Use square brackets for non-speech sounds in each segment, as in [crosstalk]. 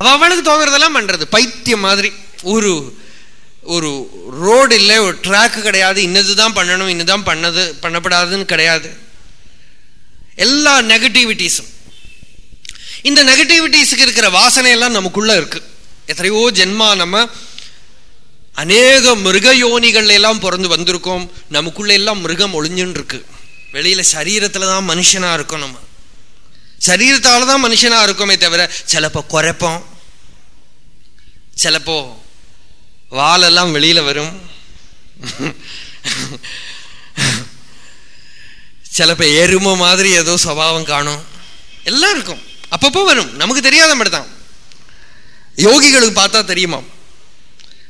அவள் அவளுக்கு தோங்குறதெல்லாம் பண்ணுறது பைத்தியம் மாதிரி. ஒரு ஒரு ரோடு இல்லை ஒரு ட்ராக்கு கிடையாது. இன்னதுதான் பண்ணணும் இன்னதான் பண்ணது பண்ணப்படாதுன்னு கிடையாது. எல்லா நெகட்டிவிட்டிஸும் இந்த நெகட்டிவிட்டிஸுக்கு இருக்கிற வாசனை எல்லாம் நமக்குள்ள இருக்கு. எத்தனையோ ஜென்மா நம்ம அநேக மிருக யோனிகள் எல்லாம் பிறந்து வந்திருக்கோம். நமக்குள்ள எல்லாம் மிருகம் ஒளிஞ்சுன்னு இருக்கு வெளியில சரீரத்துல தான் மனுஷனா இருக்கும் நம்ம. சரீரத்தால தான் மனுஷனா இருக்கோமே தவிர சிலப்போ குறைப்போம். சிலப்போ வாலெல்லாம் வெளியில் வரும். சிலப்போ எருமை மாதிரி ஏதோ சுபாவம் காணும். எல்லாம் இருக்கும். அப்பப்போ வரும். நமக்கு தெரியாத மாதிரி தான். யோகிகளுக்கு பார்த்தா தெரியுமா?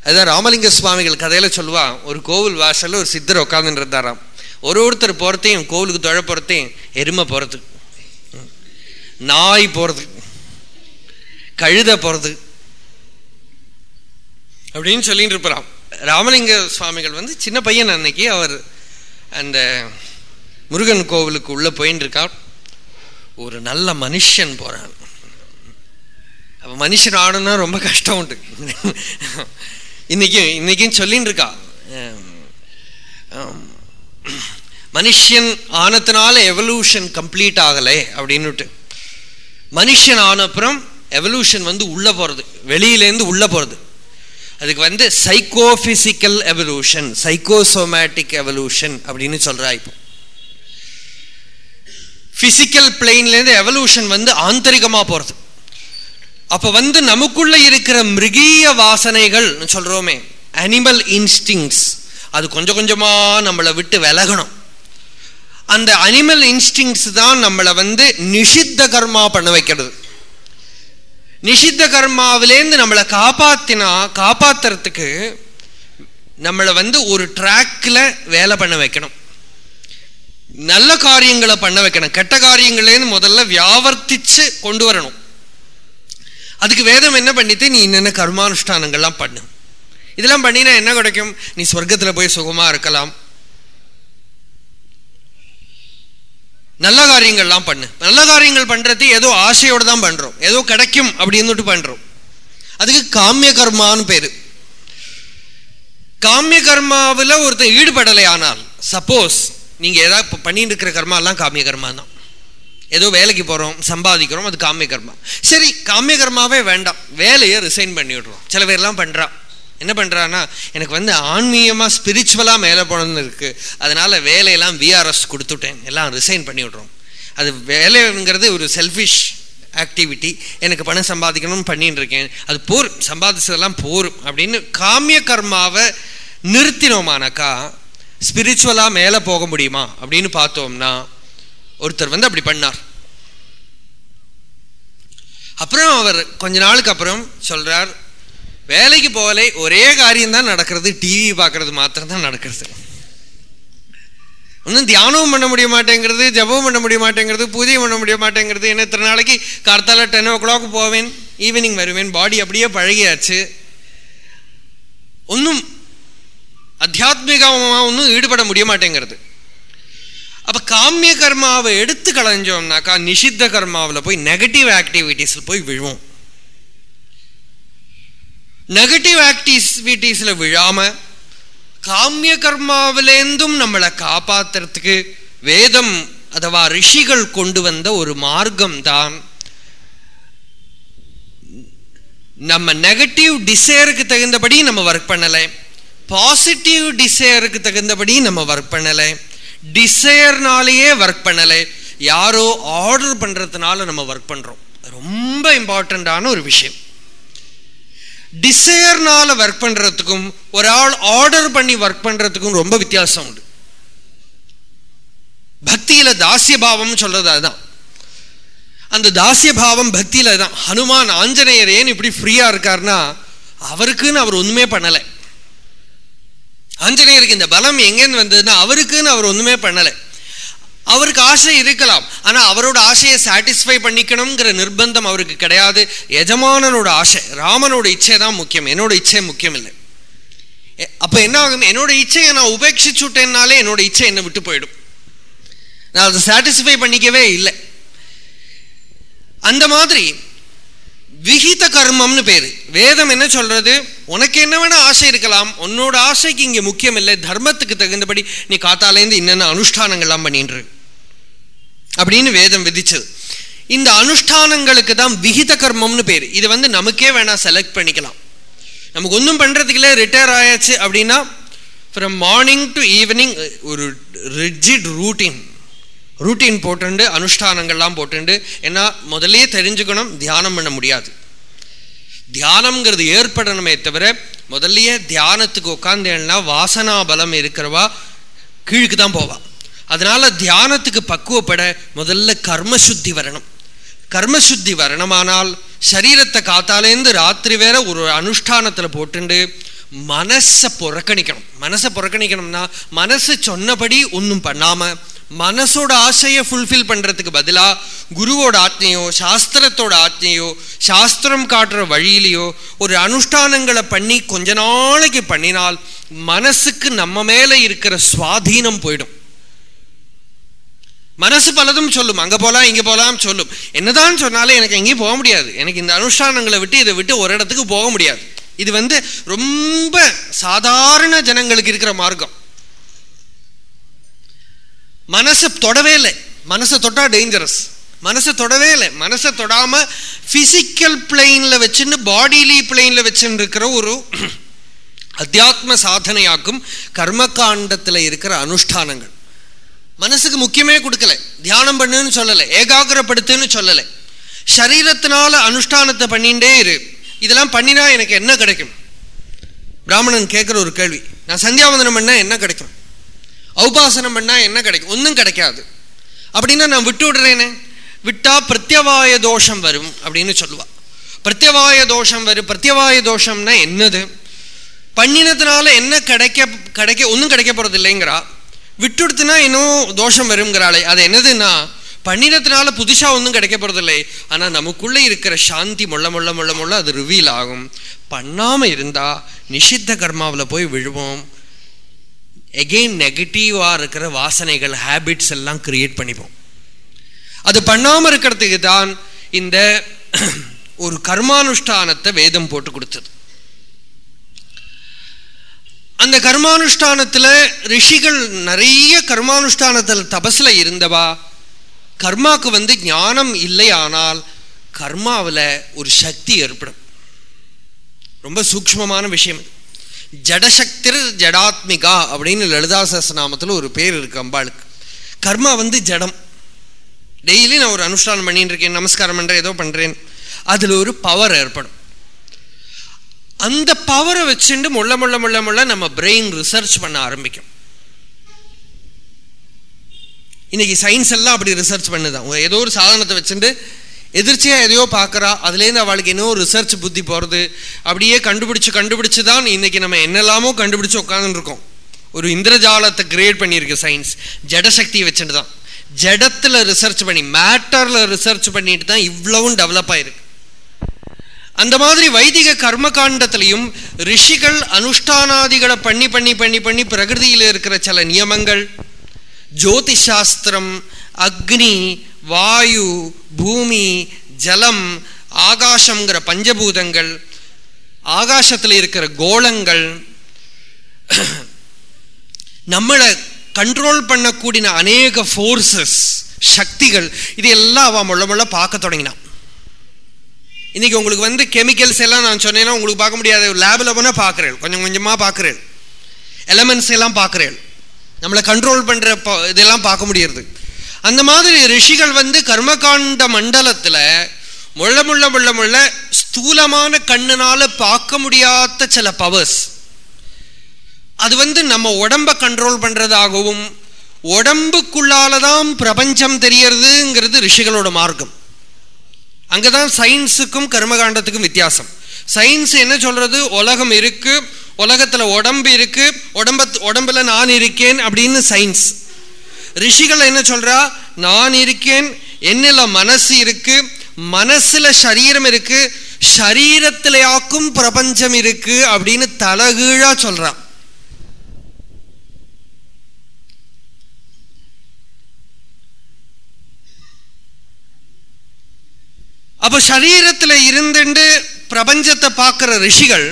அதுதான் ராமலிங்க சுவாமிகள் கதையில் சொல்லுவா ஒரு கோவில் வாசலில் ஒரு சித்தர் உட்காந்துட்டு இருந்தாராம். ஒரு ஒருத்தர் போகிறதையும் கோவிலுக்கு தொழ போகிறதையும் எருமை போகிறது நாய் போகிறது கழுத போகிறது அப்படின்னு சொல்லிட்டு இருப்பாராம் ராமலிங்க சுவாமிகள் வந்து சின்ன பையன் அன்னைக்கு அவர் அந்த முருகன் கோவிலுக்கு உள்ள போயின்னு இருக்கார். ஒரு நல்ல மனுஷன் போறான். அப்ப மனுஷன் ஆடணும்னா ரொம்ப கஷ்டம் உண்டு. இன்னைக்கும் இன்னைக்கும் சொல்லின்னு இருக்கா. மனுஷன் ஆனதுனால எவல்யூஷன் கம்ப்ளீட் ஆகலை அப்படின்னுட்டு. மனுஷன் ஆன அப்புறம் எவல்யூஷன் வந்து உள்ள போறது. வெளியிலேருந்து உள்ள போறது. அதுக்கு வந்து சைக்கோபிசிக்கல் எவல்யூஷன் சைக்கோசோமேட்டிக் எவல்யூஷன் அப்படின்னு சொல்றா இப்போ. பிசிக்கல் பிளெயின்லேருந்து எவல்யூஷன் வந்து ஆந்தரிகமாக போகிறது அப்போ வந்து நமக்குள்ள இருக்கிற மிருகீய வாசனைகள் சொல்கிறோமே அனிமல் இன்ஸ்டிங்ஸ் அது கொஞ்சம் கொஞ்சமாக நம்மளை விட்டு விலகணும். அந்த அனிமல் இன்ஸ்டிங்ஸ் தான் நம்மளை வந்து நிஷித்த கர்மா பண்ண வைக்கிறது. நிஷித்த கர்மாவிலேருந்து நம்மளை காப்பாத்தினா காப்பாத்துறதுக்கு நம்மளை வந்து ஒரு ட்ராக்கில் வேலை பண்ண வைக்கணும். நல்ல காரியங்களை பண்ண வைக்கணும். கெட்ட காரியங்களேருந்து முதல்ல வியாவர்த்திச்சு கொண்டு வரணும். அதுக்கு வேதம் என்ன பண்ணிட்டு நீ என்னென்ன கர்மானுஷ்டானங்கள்லாம் பண்ணு. இதெல்லாம் பண்ணினா என்ன கிடைக்கும்? நீ சொர்க்கத்தில் போய் சுகமாக இருக்கலாம். நல்ல காரியங்கள்லாம் பண்ணு. நல்ல காரியங்கள் பண்ணுறது ஏதோ ஆசையோடு தான் பண்ணுறோம் ஏதோ கிடைக்கும் அப்படின்னுட்டு பண்ணுறோம் அதுக்கு காமிய கர்மான்னு பேர். காமிய கர்மாவில் ஒருத்தன் ஈடுபடலை ஆனால் சப்போஸ் நீங்கள் ஏதாவது பண்ணிட்டு இருக்கிற கர்மாலாம் காமிய கர்மா தான் ஏதோ வேலைக்கு போகிறோம் சம்பாதிக்கிறோம் அது காமிய கர்மா. சரி காமிய கர்மாவே வேண்டாம். வேலையை ரிசைன் பண்ணி விடுறோம் சில பேர்லாம் பண்ணுறான் என்ன பண்ணுறான்னா எனக்கு வந்து ஆன்மீகமாக ஸ்பிரிச்சுவலாக மேலே போனதுன்னு இருக்குது அதனால் வேலையெல்லாம் விஆர்எஸ் கொடுத்துட்டேன். எல்லாம் ரிசைன் பண்ணி விட்றோம் அது வேலைங்கிறது ஒரு செல்ஃபிஷ் ஆக்டிவிட்டி எனக்கு பணம் சம்பாதிக்கணும்னு பண்ணிட்டு இருக்கேன் அது போர் சம்பாதிச்சதெல்லாம் போரும் அப்படின்னு காமிய கர்மாவை நிறுத்தினோமானாக்கா ஸ்பிரிச்சுவலாக மேலே போக முடியுமா அப்படின்னு பார்த்தோம்னா ஒருத்தர் வந்து அப்படி பண்ணார். அப்புறம் அவர் கொஞ்ச நாளுக்கு அப்புறம் சொல்கிறார் வேலைக்கு போகலை ஒரே காரியம்தான் நடக்கிறது டிவி பார்க்கறது மாத்திரம் தான் நடக்கிறது. ஒன்றும் தியானமும் பண்ண முடிய மாட்டேங்கிறது ஜபமும் பண்ண முடிய மாட்டேங்கிறது பூஜையும் பண்ண முடிய மாட்டேங்கிறது என்ன இத்தனை நாளைக்கு கார்த்தால டென் ஓ கிளாக் போவேன் ஈவினிங் வருவேன் பாடி அப்படியே பழகியாச்சு. ஒன்றும் அத்தியாத்மிகமாக ஒன்றும் ஈடுபட முடிய மாட்டேங்கிறது. அப்போ காமிய கர்மாவை எடுத்து களைஞ்சோம்னாக்கா நிஷித்த கர்மாவில் போய் நெகட்டிவ் ஆக்டிவிட்டீஸில் போய் விழுவோம். நெகட்டிவ் ஆக்டிவிட்டிஸில் விழாம காமிய கர்மாவிலேந்தும் நம்மளை காப்பாத்துறதுக்கு வேதம் அதுவா ரிஷிகள் கொண்டு வந்த ஒரு மார்க்கம் தான் நம்ம நெகட்டிவ் டிசையருக்கு தகுந்தபடி நம்ம ஒர்க் பண்ணலை. பாசிட்டிவ் டிசையருக்கு தகுந்தபடி நம்ம ஒர்க் பண்ணலை. டிசையர்னாலேயே ஒர்க் பண்ணலை. யாரோ ஆர்டர் பண்ணுறதுனால நம்ம ஒர்க் பண்ணுறோம் ரொம்ப இம்பார்ட்டண்ட்டான ஒரு விஷயம். டிசையர்னால ஒர்க் பண்றதுக்கும் ஒரு ஆள் ஆர்டர் பண்ணி ஒர்க் பண்றதுக்கும் ரொம்ப வித்தியாசம் உண்டு. பக்தியில தாசிய பாவம் சொல்றது அதுதான். அந்த தாசிய பாவம் பக்தியில தான். ஹனுமான் ஆஞ்சநேயர் ஏன் இப்படி ஃப்ரீயா இருக்காருன்னா அவருக்குன்னு அவர் ஒண்ணுமே பண்ணலை. ஆஞ்சநேயருக்கு இந்த பலம் எங்கேன்னு வந்ததுன்னா அவருக்குன்னு அவர் ஒண்ணுமே பண்ணலை. அவருக்கு ஆசை இருக்கலாம். ஆனால் அவரோட ஆசையை சாட்டிஸ்ஃபை பண்ணிக்கணுங்கிற நிர்பந்தம் அவருக்கு கிடையாது. எஜமானனோட ஆசை ராமனோட இச்சை தான் முக்கியம். என்னோட இச்சை முக்கியம் இல்லை அப்போ என்ன ஆகும்? என்னோட இச்சையை நான் உபேட்சிச்சுட்டேன்னாலே என்னோட இச்சை என்னை விட்டு போயிடும். நான் அதை சாட்டிஸ்ஃபை பண்ணிக்கவே இல்லை. அந்த மாதிரி விகித கர்மம்னு பேர். வேதம் என்ன சொல்றது? உனக்கு என்ன வேணா ஆசை இருக்கலாம். உன்னோட ஆசைக்கு இங்கே முக்கியம் இல்லை தர்மத்துக்கு தகுந்தபடி நீ காத்தாலேருந்து என்னென்ன அனுஷ்டானங்கள்லாம் பண்ணின்று அப்படின்னு வேதம் விதிச்சது இந்த அனுஷ்டானங்களுக்கு தான் விகித கர்மம்னு பேர். இது வந்து நமக்கே வேணா செலக்ட் பண்ணிக்கலாம். நமக்கு ஒன்றும் பண்றதுக்குள்ள ரிட்டையர் ஆயாச்சு அப்படின்னா ஃப்ரம் மார்னிங் டு ஈவினிங் ஒரு ரிஜிட் ரூட்டீன் ரூட்டீன் போட்டுண்டு அனுஷ்டானங்கள்லாம் போட்டுண்டு ஏன்னா முதலே தெரிஞ்சுக்கணும் தியானம் பண்ண முடியாது. தியானம்ங்கிறது ஏற்படணுமே தவிர முதல்லையே தியானத்துக்கு உட்காந்தேன்னா வாசனா பலம் இருக்கிறவா கீழுக்கு தான் போவா. அதனால தியானத்துக்கு பக்குவப்பட முதல்ல கர்மசுத்தி வரணும். கர்மசுத்தி வரணுமானால் சரீரத்தை காத்தாலேருந்து ராத்திரி வேற ஒரு அனுஷ்டானத்தில் போட்டுண்டு மனசை புறக்கணிக்கணும். மனசை புறக்கணிக்கணும்னா மனசு சொன்னபடி ஒன்றும் பண்ணாமல் மனசோட ஆசையை ஃபுல்ஃபில் பண்ணுறதுக்கு பதிலாக குருவோட ஆத்மையோ சாஸ்திரத்தோட ஆத்மையோ சாஸ்திரம் காட்டுற வழியிலையோ ஒரு அனுஷ்டானங்களை பண்ணி கொஞ்ச நாளைக்கு பண்ணினால் மனசுக்கு நம்ம மேலே இருக்கிற சுவாதீனம் போயிடும். மனசு பலதும் சொல்லும். அங்கே போகலாம் இங்கே போகலாம் சொல்லும். என்னதான் சொன்னாலும் எனக்கு எங்கேயும் போக முடியாது. எனக்கு இந்த அனுஷ்டானங்களை விட்டு இதை விட்டு ஒரு இடத்துக்கு போக முடியாது. இது வந்து ரொம்ப சாதாரண ஜனங்களுக்கு இருக்கிற மார்க்கம். மனசை தொடவே இல்லை. மனசை தொட்டா டேஞ்சரஸ் மனசை தொடவே இல்லை. மனசை தொடாம பிசிக்கல் பிளெயின்ல வச்சுன்னு பாடிலி பிளெயின்ல வச்சுன்னு இருக்கிற ஒரு அத்தியாத்ம சாதனையாக்கும் கர்மகாண்டத்தில் இருக்கிற அனுஷ்டானங்கள். மனசுக்கு முக்கியமே கொடுக்கல. தியானம் பண்ணுன்னு சொல்லலை. ஏகாகிரப்படுத்துன்னு சொல்லலை. சரீரத்தினால அனுஷ்டானத்தை பண்ணிகிட்டே இரு. இதெல்லாம் பண்ணினா எனக்கு என்ன கிடைக்கும்? பிராமணன் கேட்குற ஒரு கேள்வி. நான் சந்தியாவந்தனம் பண்ணால் என்ன கிடைக்கும்? ஔபாசனம் பண்ணால் என்ன கிடைக்கும்? ஒன்றும் கிடைக்காது. அப்படின்னா நான் விட்டு விடுறேனே? விட்டால் பிரத்யவாய தோஷம் வரும் அப்படின்னு சொல்லுவா. பிரத்யவாய தோஷம் வரும். பிரத்யவாய தோஷம்னா என்னது? பண்ணினதுனால என்ன கிடைக்க கிடைக்க ஒன்றும் கிடைக்க போகிறது இல்லைங்கிறா விட்டுடுத்துனா இன்னும் தோஷம் வருங்கிறாளே அது என்னதுன்னா பண்ணினதுனால புதுசாக ஒன்றும் கிடைக்க ஆனால் நமக்குள்ளே இருக்கிற சாந்தி மொள்ள மொள்ள மொள்ள மொள்ள அது ரிவீல் ஆகும் பண்ணாமல் இருந்தால் நிஷித்த கர்மாவில் போய் விழுவோம். எகெயின் நெகட்டிவாக இருக்கிற வாசனைகள் ஹேபிட்ஸ் எல்லாம் கிரியேட் பண்ணிப்போம். அது பண்ணாமல் இருக்கிறதுக்கு தான் இந்த ஒரு கர்மானுஷ்டானத்தை வேதம் போட்டு கொடுத்தது. அந்த கர்மானுஷ்டானத்தில் ரிஷிகள் நிறைய கர்மானுஷ்டானத்தில் தபஸில் இருந்தவா கர்மாவுக்கு வந்து ஞானம் இல்லை ஆனால் கர்மாவில் ஒரு சக்தி ஏற்படும். ரொம்ப சூக்ஷ்மமான விஷயம் ஜடசக்திர் ஜடாத்மிகா அப்படின்னு லலிதா நாமத்தில் ஒரு பேர் இருக்கு அம்பாளுக்கு. கர்மா வந்து ஜடம். டெய்லி நான் ஒரு அனுஷ்டானம் பண்ணிட்டு இருக்கேன் நமஸ்காரம் பண்ணுறேன் ஏதோ பண்ணுறேன் அதில் ஒரு பவர் ஏற்படும். அந்த பவரை வச்சுட்டு முள்ள முள்ள முள்ள முள்ள நம்ம பிரெயின் ரிசர்ச் பண்ண ஆரம்பிக்கும். இன்னைக்கு சயின்ஸ் எல்லாம் அப்படி ரிசர்ச் பண்ணுதான். ஏதோ ஒரு சாதனத்தை வச்சுட்டு எதிர்ச்சியாக எதையோ பார்க்கறா அதுலேருந்து அவளுக்கு இன்னும் ரிசர்ச் புத்தி போகிறது அப்படியே கண்டுபிடிச்சு கண்டுபிடிச்சு தான் இன்றைக்கி நம்ம என்னெல்லாமோ கண்டுபிடிச்சு உட்காந்துருக்கோம் ஒரு இந்திரஜாலத்தை கிரியேட் பண்ணியிருக்கு சயின்ஸ் ஜடசக்தியை வச்சுட்டு தான். ஜடத்தில் ரிசர்ச் பண்ணி மேட்டரில் ரிசர்ச் பண்ணிட்டு தான் இவ்வளவும் டெவலப் ஆயிருக்கு. அந்த மாதிரி வைதிக கர்மகாண்டத்திலையும் ரிஷிகள் அனுஷ்டானாதிகளை பண்ணி பண்ணி பண்ணி பண்ணி பிரகிருதியில் இருக்கிற சில நியமங்கள் ஜோதிஷாஸ்திரம் அக்னி வாயு பூமி ஜலம் ஆகாசங்கிற பஞ்சபூதங்கள் ஆகாசத்தில் இருக்கிற கோளங்கள் நம்மளை கண்ட்ரோல் பண்ணக்கூடிய அநேக ஃபோர்ஸஸ் சக்திகள் இது எல்லாம் அவன் முள்ள முள்ள பார்க்க தொடங்கினான். இன்னைக்கு உங்களுக்கு வந்து கெமிக்கல்ஸ் எல்லாம் நான் சொன்னேன்னா உங்களுக்கு பார்க்க முடியாது. லேபில் போனால் பார்க்குறேன். கொஞ்சம் கொஞ்சமாக பார்க்குறேன். எலமெண்ட்ஸ் எல்லாம் பார்க்குறேன். நம்மளை கண்ட்ரோல் பண்ணுற இதெல்லாம் பார்க்க முடியறது. அந்த மாதிரி ரிஷிகள் வந்து கர்மகாண்ட மண்டலத்தில் முள்ள முள்ள முள்ள முள்ள ஸ்தூலமான கண்ணுனால பார்க்க முடியாத சில பவர்ஸ் அது வந்து நம்ம உடம்ப கண்ட்ரோல் பண்ணுறதாகவும் உடம்புக்குள்ளால தான் பிரபஞ்சம் தெரியறதுங்கிறது ரிஷிகளோட மார்க்கம். அங்கே தான் சயின்ஸுக்கும் கர்மகாண்டத்துக்கும் வித்தியாசம். சயின்ஸ் என்ன சொல்கிறது உலகம் இருக்குது உலகத்தில் உடம்பு இருக்கு உடம்ப உடம்புல நான் இருக்கேன் அப்படின்னு சயின்ஸ் ரிஷிகள் என்ன சொல்றா? நான் இருக்கேன் என்னில் மனசு இருக்கு மனசுல சரீரம் இருக்கு சரீரத்திலேயாக்கும் பிரபஞ்சம் இருக்கு அப்படின்னு தலகீழா சொல்றான் அப்போ சரீரத்தில் இருந்துட்டு பிரபஞ்சத்தை பார்க்குற ரிஷிகள்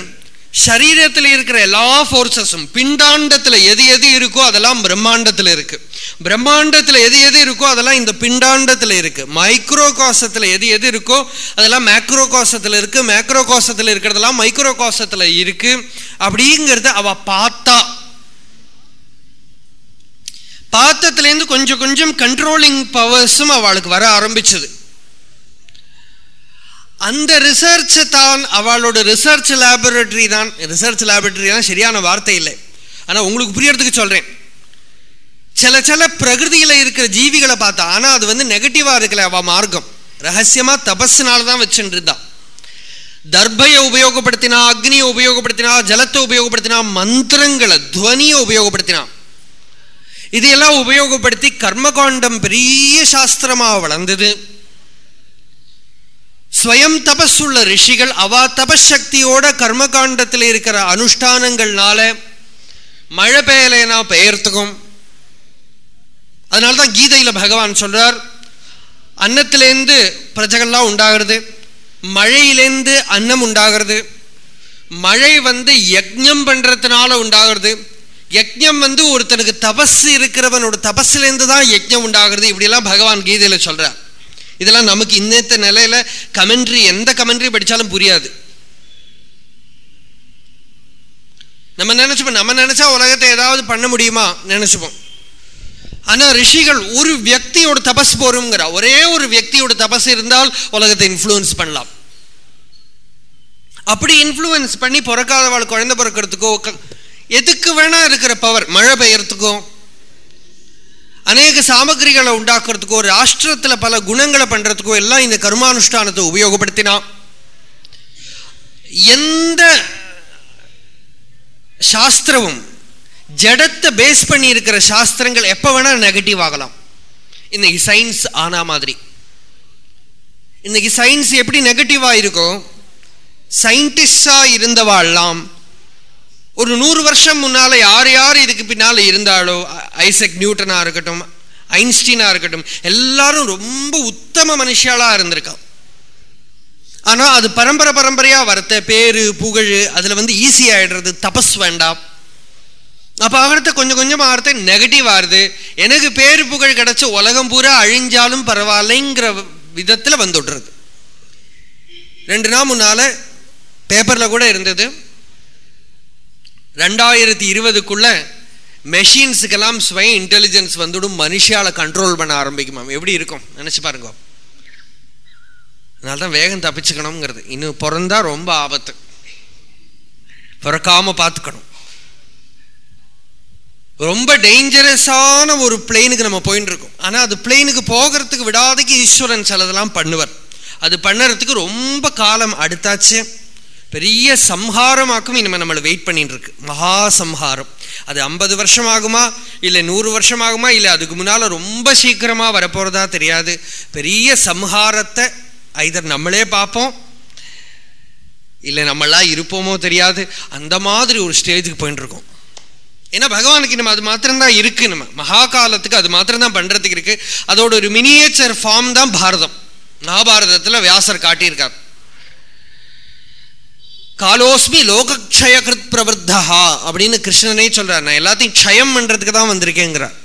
சரீரத்தில் இருக்கிற எல்லா ஃபோர்ஸஸும் பிண்டாண்டத்தில் எது எது இருக்கோ அதெல்லாம் பிரம்மாண்டத்தில் இருக்கு. பிரம்மாண்டத்தில் எது எது இருக்கோ அதெல்லாம் இந்த பிண்டாண்டத்தில் இருக்கு. மைக்ரோ காசத்தில் எது எது இருக்கோ அதெல்லாம் மேக்ரோ காசத்தில் இருக்கு. மேக்ரோ காசத்தில் இருக்கிறதெல்லாம் மைக்ரோ காசத்தில் இருக்கு. அப்படிங்கிறத அவ பார்த்தா. பார்த்ததுலேருந்து கொஞ்சம் கொஞ்சம் கண்ட்ரோலிங் பவர்ஸும் அவளுக்கு வர ஆரம்பிச்சது. அந்த ரிசர்ச் தான் அவளோட ரிசர்ச் லேபரட்டரி தான். ரிசர்ச் லேபரட்டரி தான் சரியான வார்த்தை இல்லை. ஆனால் உங்களுக்கு புரியறதுக்கு சொல்கிறேன் சில சில பிரகிருதியில் இருக்கிற ஜீவிகளை பார்த்தா ஆனால் அது வந்து நெகட்டிவாக இருக்கல அவ மார்க்கம். ரகசியமாக தபஸ்னால தான் வச்சுட்டு இருந்தா தர்பையை உபயோகப்படுத்தினா அக்னியை உபயோகப்படுத்தினா ஜலத்தை உபயோகப்படுத்தினா மந்திரங்களை துவனியை உபயோகப்படுத்தினா. இதையெல்லாம் உபயோகப்படுத்தி கர்மகாண்டம் பெரிய சாஸ்திரமாக வளர்ந்தது. ஸ்வயம் தபஸுள்ள ரிஷிகள் அவா தபசக்தியோட கர்மகாண்டத்தில் இருக்கிற அனுஷ்டானங்கள்னால மழை பெயலைனா பெயர்த்துக்கும். அதனால தான் கீதையில் பகவான் சொல்றார் அன்னத்திலேருந்து பிரஜைகள்லாம் உண்டாகிறது மழையிலேருந்து அன்னம் உண்டாகிறது. மழை வந்து யஜ்யம் பண்ணுறதுனால உண்டாகிறது. யஜ்யம் வந்து ஒருத்தனுக்கு தபஸ் இருக்கிறவனோட தபஸ்லேருந்து தான் யஜ்யம் உண்டாகிறது. இப்படிலாம் பகவான் கீதையில் சொல்கிறார் இதெல்லாம் நமக்கு இன்னத்த நிலையில கமெண்ட்ரி எந்த கமெண்ட்ரி படித்தாலும் புரியாது. நம்ம நினச்சிப்போம் நம்ம நினச்சா உலகத்தை ஏதாவது பண்ண முடியுமா? நினச்சிப்போம். ஆனால் ரிஷிகள் ஒரு வியக்தியோட தபஸ் போருங்கிற ஒரே ஒரு வியக்தியோட தபஸ் இருந்தால் உலகத்தை இன்ஃப்ளூயன்ஸ் பண்ணலாம். அப்படி இன்ஃப்ளூயன்ஸ் பண்ணி பிறக்காதவாள் குழந்தை பிறக்கிறதுக்கோ எதுக்கு வேணா இருக்கிற பவர் மழை பெய்யறதுக்கும் அநேக சாமகிரிகளை உண்டாக்குறதுக்கோ ராஷ்டிரத்தில் பல குணங்களை பண்ணுறதுக்கோ எல்லாம் இந்த கர்மானுஷ்டானத்தை உபயோகப்படுத்தினா எந்த சாஸ்திரமும் ஜடத்தை பேஸ் பண்ணி இருக்கிற சாஸ்திரங்கள் எப்போ வேணால் நெகட்டிவ் ஆகலாம். இன்னைக்கு சயின்ஸ் ஆனா மாதிரி. இன்னைக்கு சயின்ஸ் எப்படி நெகட்டிவாக இருக்கும் சயின்டிஸ்டாக இருந்தவாள்லாம் ஒரு நூறு வருஷம் முன்னால் யார் யார் இதுக்கு பின்னால் இருந்தாலோ ஐசக் நியூட்டனாக இருக்கட்டும் ஐன்ஸ்டீனாக இருக்கட்டும் எல்லாரும் ரொம்ப உத்தம மனுஷாலாக இருந்திருக்கா ஆனால் அது பரம்பரை பரம்பரையாக வரத்த பேரு புகழ் அதில் வந்து ஈஸி ஆகிடுறது தபஸ் வேண்டாம். அப்போ ஆகிறத கொஞ்சம் கொஞ்சம் ஆகிறத நெகட்டிவ் ஆறுது எனக்கு பேரு புகழ் கிடச்ச உலகம் பூரா அழிஞ்சாலும் பரவாயில்லைங்கிற விதத்தில் வந்துடுறது. ரெண்டு நாள் முன்னால் பேப்பரில் கூட இருந்தது. ரெண்டாயிரத்தி இருபதுக்குள்ள மெஷின்ஸுக்கெல்லாம் ஸ்வயம் இன்டெலிஜென்ஸ் வந்துடும் மனுஷால கண்ட்ரோல் பண்ண ஆரம்பிக்குமா எப்படி இருக்கும்? நினச்சி பாருங்க. அதனால தான் வேகம் தப்பிச்சுக்கணுங்கிறது இன்னும் பிறந்தா ரொம்ப ஆபத்து. பிறக்காம பார்த்துக்கணும். ரொம்ப டேஞ்சரஸான ஒரு பிளெயினுக்கு நம்ம போயின்னு இருக்கோம். ஆனால் அது பிளெயினுக்கு போகிறதுக்கு விடாதக்கு ஈஸ்வரன் சிலதெல்லாம் பண்ணுவார். அது பண்ணுறதுக்கு ரொம்ப காலம் அடுத்தாச்சு. பெரிய சம்ஹாரமாக்கும் இனிமேல் நம்மளை வெயிட் பண்ணிட்டு இருக்கு மகா சம்ஹாரம். அது ஐம்பது வருஷம் ஆகுமா இல்லை நூறு வருஷம் ஆகுமா இல்லை அதுக்கு முன்னால் ரொம்ப சீக்கிரமாக வரப்போகிறதா தெரியாது. பெரிய சம்ஹாரத்தை ஐதர் நம்மளே பார்ப்போம் இல்லை நம்மளாம் இருப்போமோ தெரியாது. அந்த மாதிரி ஒரு ஸ்டேஜுக்கு போயிட்டு இருக்கோம் ஏன்னா பகவானுக்கு நம்ம அது மாத்திரம்தான் இருக்கு நம்ம. மகா காலத்துக்கு அது மாத்திரம்தான் பண்ணுறதுக்கு இருக்கு. அதோட ஒரு மினியேச்சர் ஃபார்ம் தான் பாரதம். மகாபாரதத்தில் வியாசர் காட்டியிருக்கார். காலோஸ்மி லோகக்ஷயகிருத் பிரவர்த்தா அப்படின்னு கிருஷ்ணனே சொல்கிறார் நான் எல்லாத்தையும் க்ஷயம் பண்ணுறதுக்கு தான் வந்திருக்கேங்கிறார்.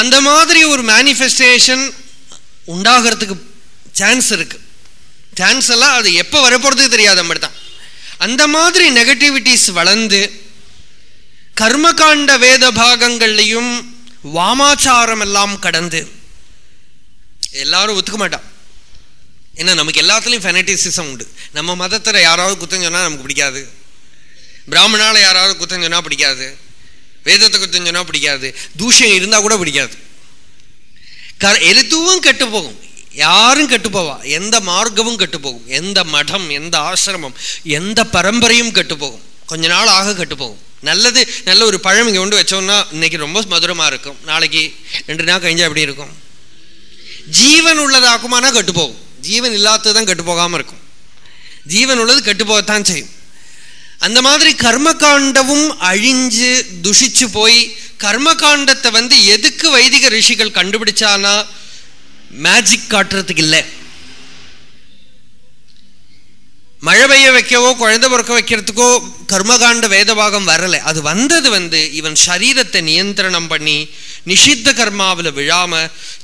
அந்த மாதிரி ஒரு மேனிஃபெஸ்டேஷன் உண்டாகிறதுக்கு சான்ஸ் இருக்குது சான்ஸ் எல்லாம் அது எப்போ வரப்போகிறதுக்கு தெரியாத மாதிரி தான் அந்த மாதிரி நெகட்டிவிட்டிஸ் வளர்ந்து கர்மகாண்ட வேத பாகங்கள்லையும் வாமாச்சாரம் எல்லாம் கடந்து எல்லாரும் ஒத்துக்க மாட்டான். ஏன்னா நமக்கு எல்லாத்துலேயும் ஃபெனட்டிசிசம் உண்டு. நம்ம மதத்தில் யாராவது குத்தம் சொன்னால் நமக்கு பிடிக்காது. பிராமணால யாராவது குத்தம் சொன்னால் பிடிக்காது. வேதத்தை குத்தம் சொன்னால் பிடிக்காது. தூஷம் இருந்தால் கூட பிடிக்காது. க எதுவும் கெட்டு போகும் யாரும் கெட்டுப்போவா? எந்த மார்க்கமும் கெட்டுப்போகும். எந்த மடம் எந்த ஆசிரமம் எந்த பரம்பரையும் கெட்டு போகும் கொஞ்ச நாள் ஆக கெட்டு போகும் நல்லது நல்ல ஒரு பழம் இங்கே கொண்டு வச்சோம்னா இன்னைக்கு ரொம்ப மதுரமாக இருக்கும். நாளைக்கு ரெண்டு நாள் கழிஞ்சா எப்படி இருக்கும்? ஜீவன் உள்ளதாக்குமானா கெட்டுப்போகும். ஜீவன் இல்லாதது தான் கெட்டு போகாமல் இருக்கும். ஜீவன் உள்ளது கெட்டு போகத்தான் செய்யும். அந்த மாதிரி கர்மகாண்டமும் அழிஞ்சு துஷிச்சு போய் கர்மகாண்டத்தை வந்து எதுக்கு வைதிக ரிஷிகள் கண்டுபிடிச்சானா மேஜிக் காட்டுறதுக்கு இல்லை. மழை பெய்ய வைக்கவோ குழந்தை பிறக்க வைக்கிறதுக்கோ கர்மகாண்ட வேதபாகம் வரலை. அது வந்தது வந்து இவன் சரீரத்தை நியந்திரணம் பண்ணி நிஷித்த கர்மாவில் விழாம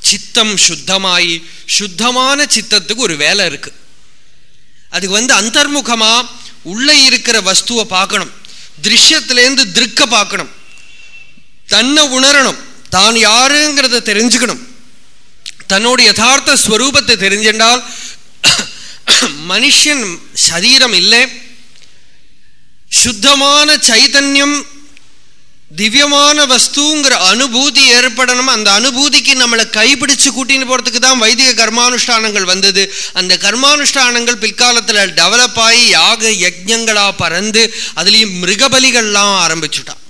சித்தம் சுத்தமாயி சுத்தமான சித்தத்துக்கு ஒரு வேலை இருக்கு. அதுக்கு வந்து அந்தர்முகமா உள்ளே இருக்கிற வஸ்துவை பார்க்கணும். திருஷ்யத்திலேருந்து திருக்க பார்க்கணும். தன்னை உணரணும். தான் யாருங்கிறத தெரிஞ்சுக்கணும். தன்னோட யதார்த்த ஸ்வரூபத்தை தெரிஞ்சென்றால் [coughs] மனுஷன் சரீரம் இல்லை. சுத்தமான சைதன்யம் திவ்யமான வஸ்துங்கிற அனுபூதி ஏற்படணும். அந்த அனுபூதிக்கு நம்மளை கைப்பிடிச்சு கூட்டின்னு போகிறதுக்கு தான் வைதிக கர்மானுஷ்டானங்கள் வந்தது. அந்த கர்மானுஷ்டானங்கள் பிற்காலத்தில் டெவலப் ஆகி யாக யஜ்ஞங்களா பறந்து அதுலேயும் மிருகபலிகள்லாம் ஆரம்பிச்சுட்டான்.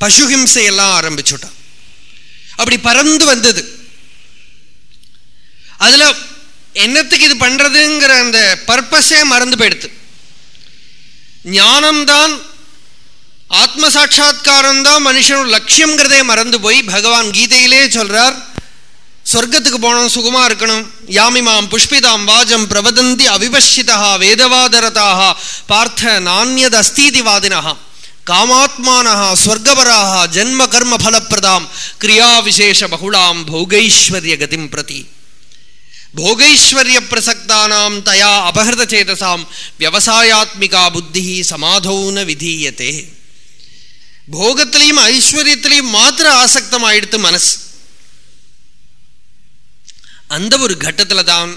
பசுஹிம்சையெல்லாம் ஆரம்பிச்சுட்டான். அப்படி பறந்து வந்தது. அதில் என்னத்துக்கு இது பண்ணுறதுங்கிற அந்த பர்பஸே மறந்து போயிடுது. ஞானம்தான் ஆத்ம சாட்சா்காரம் தான் மனுஷனோட லட்சியம்ங்கிறதே மறந்து போய் பகவான் கீதையிலே சொல்கிறார் சொர்க்கத்துக்கு போனோம் சுகமாக இருக்கணும். யாமிமாம் புஷ்பிதாம் வாஜம் பிரவதந்தி அவிபஷிதா வேதவாதரதாக பார்த்த நானியத் அஸ்தீதிவாதினஹா காமாத்மானः ஸ்வர்கவராக ஜன்ம கர்ம ஃபலப்பிரதாம். கிரியா விசேஷ பகுளாம் போகைஸ்வர்ய கதிம் பிரதி. போகைஸ்வரிய பிரசக்தானாம் தயா அபகிருத சேதசாம் விவசாயாத்மிகா புத்தி சமாதௌன விதீயத்தே போகத்திலையும் ஐஸ்வர்யத்திலையும் மாத்திர ஆசக்தமாயிடுத்து மனசு அந்த ஒரு கட்டத்தில் தான்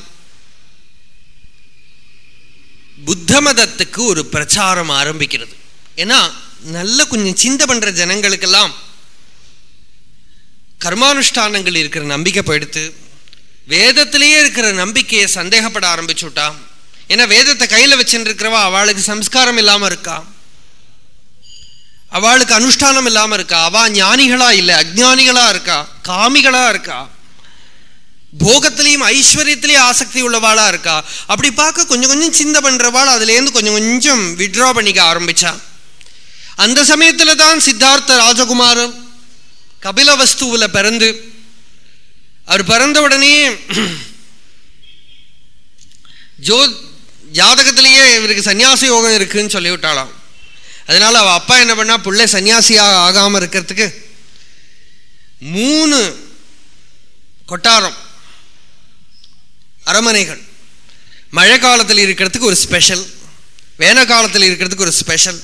புத்த மதத்துக்கு ஒரு பிரச்சாரம் ஆரம்பிக்கிறது ஏன்னா நல்ல கொஞ்சம் சிந்தை பண்ற ஜனங்களுக்கெல்லாம் கர்மானுஷ்டானங்கள் இருக்கிற நம்பிக்கை போயிடுத்து வேதத்திலேயே இருக்கிற நம்பிக்கையை சந்தேகப்பட ஆரம்பிச்சுட்டா? ஏன்னா வேதத்தை கையில வச்சுருக்கிறவா அவளுக்கு சம்ஸ்காரம் இல்லாம இருக்கா? அவளுக்கு அனுஷ்டானம் இல்லாம இருக்கா? அவ ஞானிகளா இல்ல அஜ்ஞானிகளா இருக்கா? காமிகளா இருக்கா? போகத்திலையும் ஐஸ்வர்யத்திலையும் ஆசக்தி உள்ளவாளா இருக்கா? அப்படி பார்க்க கொஞ்சம் கொஞ்சம் சிந்தை பண்றவாள் அதுலேருந்து கொஞ்சம் கொஞ்சம் விட்ரா பண்ணிக்க ஆரம்பிச்சா. அந்த சமயத்துல தான் சித்தார்த்த ராஜகுமாரன் கபிலவஸ்துவில் பிறந்து அவர் பிறந்த உடனே ஜோ ஜாதகத்திலேயே இவருக்கு சன்னியாச யோகம் இருக்குன்னு சொல்லி அதனால் அதனால அப்பா என்ன பண்ணா பிள்ளை சன்னியாசியாக ஆகாமல் இருக்கிறதுக்கு மூணு கொட்டாரம் அரமனைகள். மழை காலத்தில் இருக்கிறதுக்கு ஒரு ஸ்பெஷல் வேன காலத்தில் இருக்கிறதுக்கு ஒரு ஸ்பெஷல்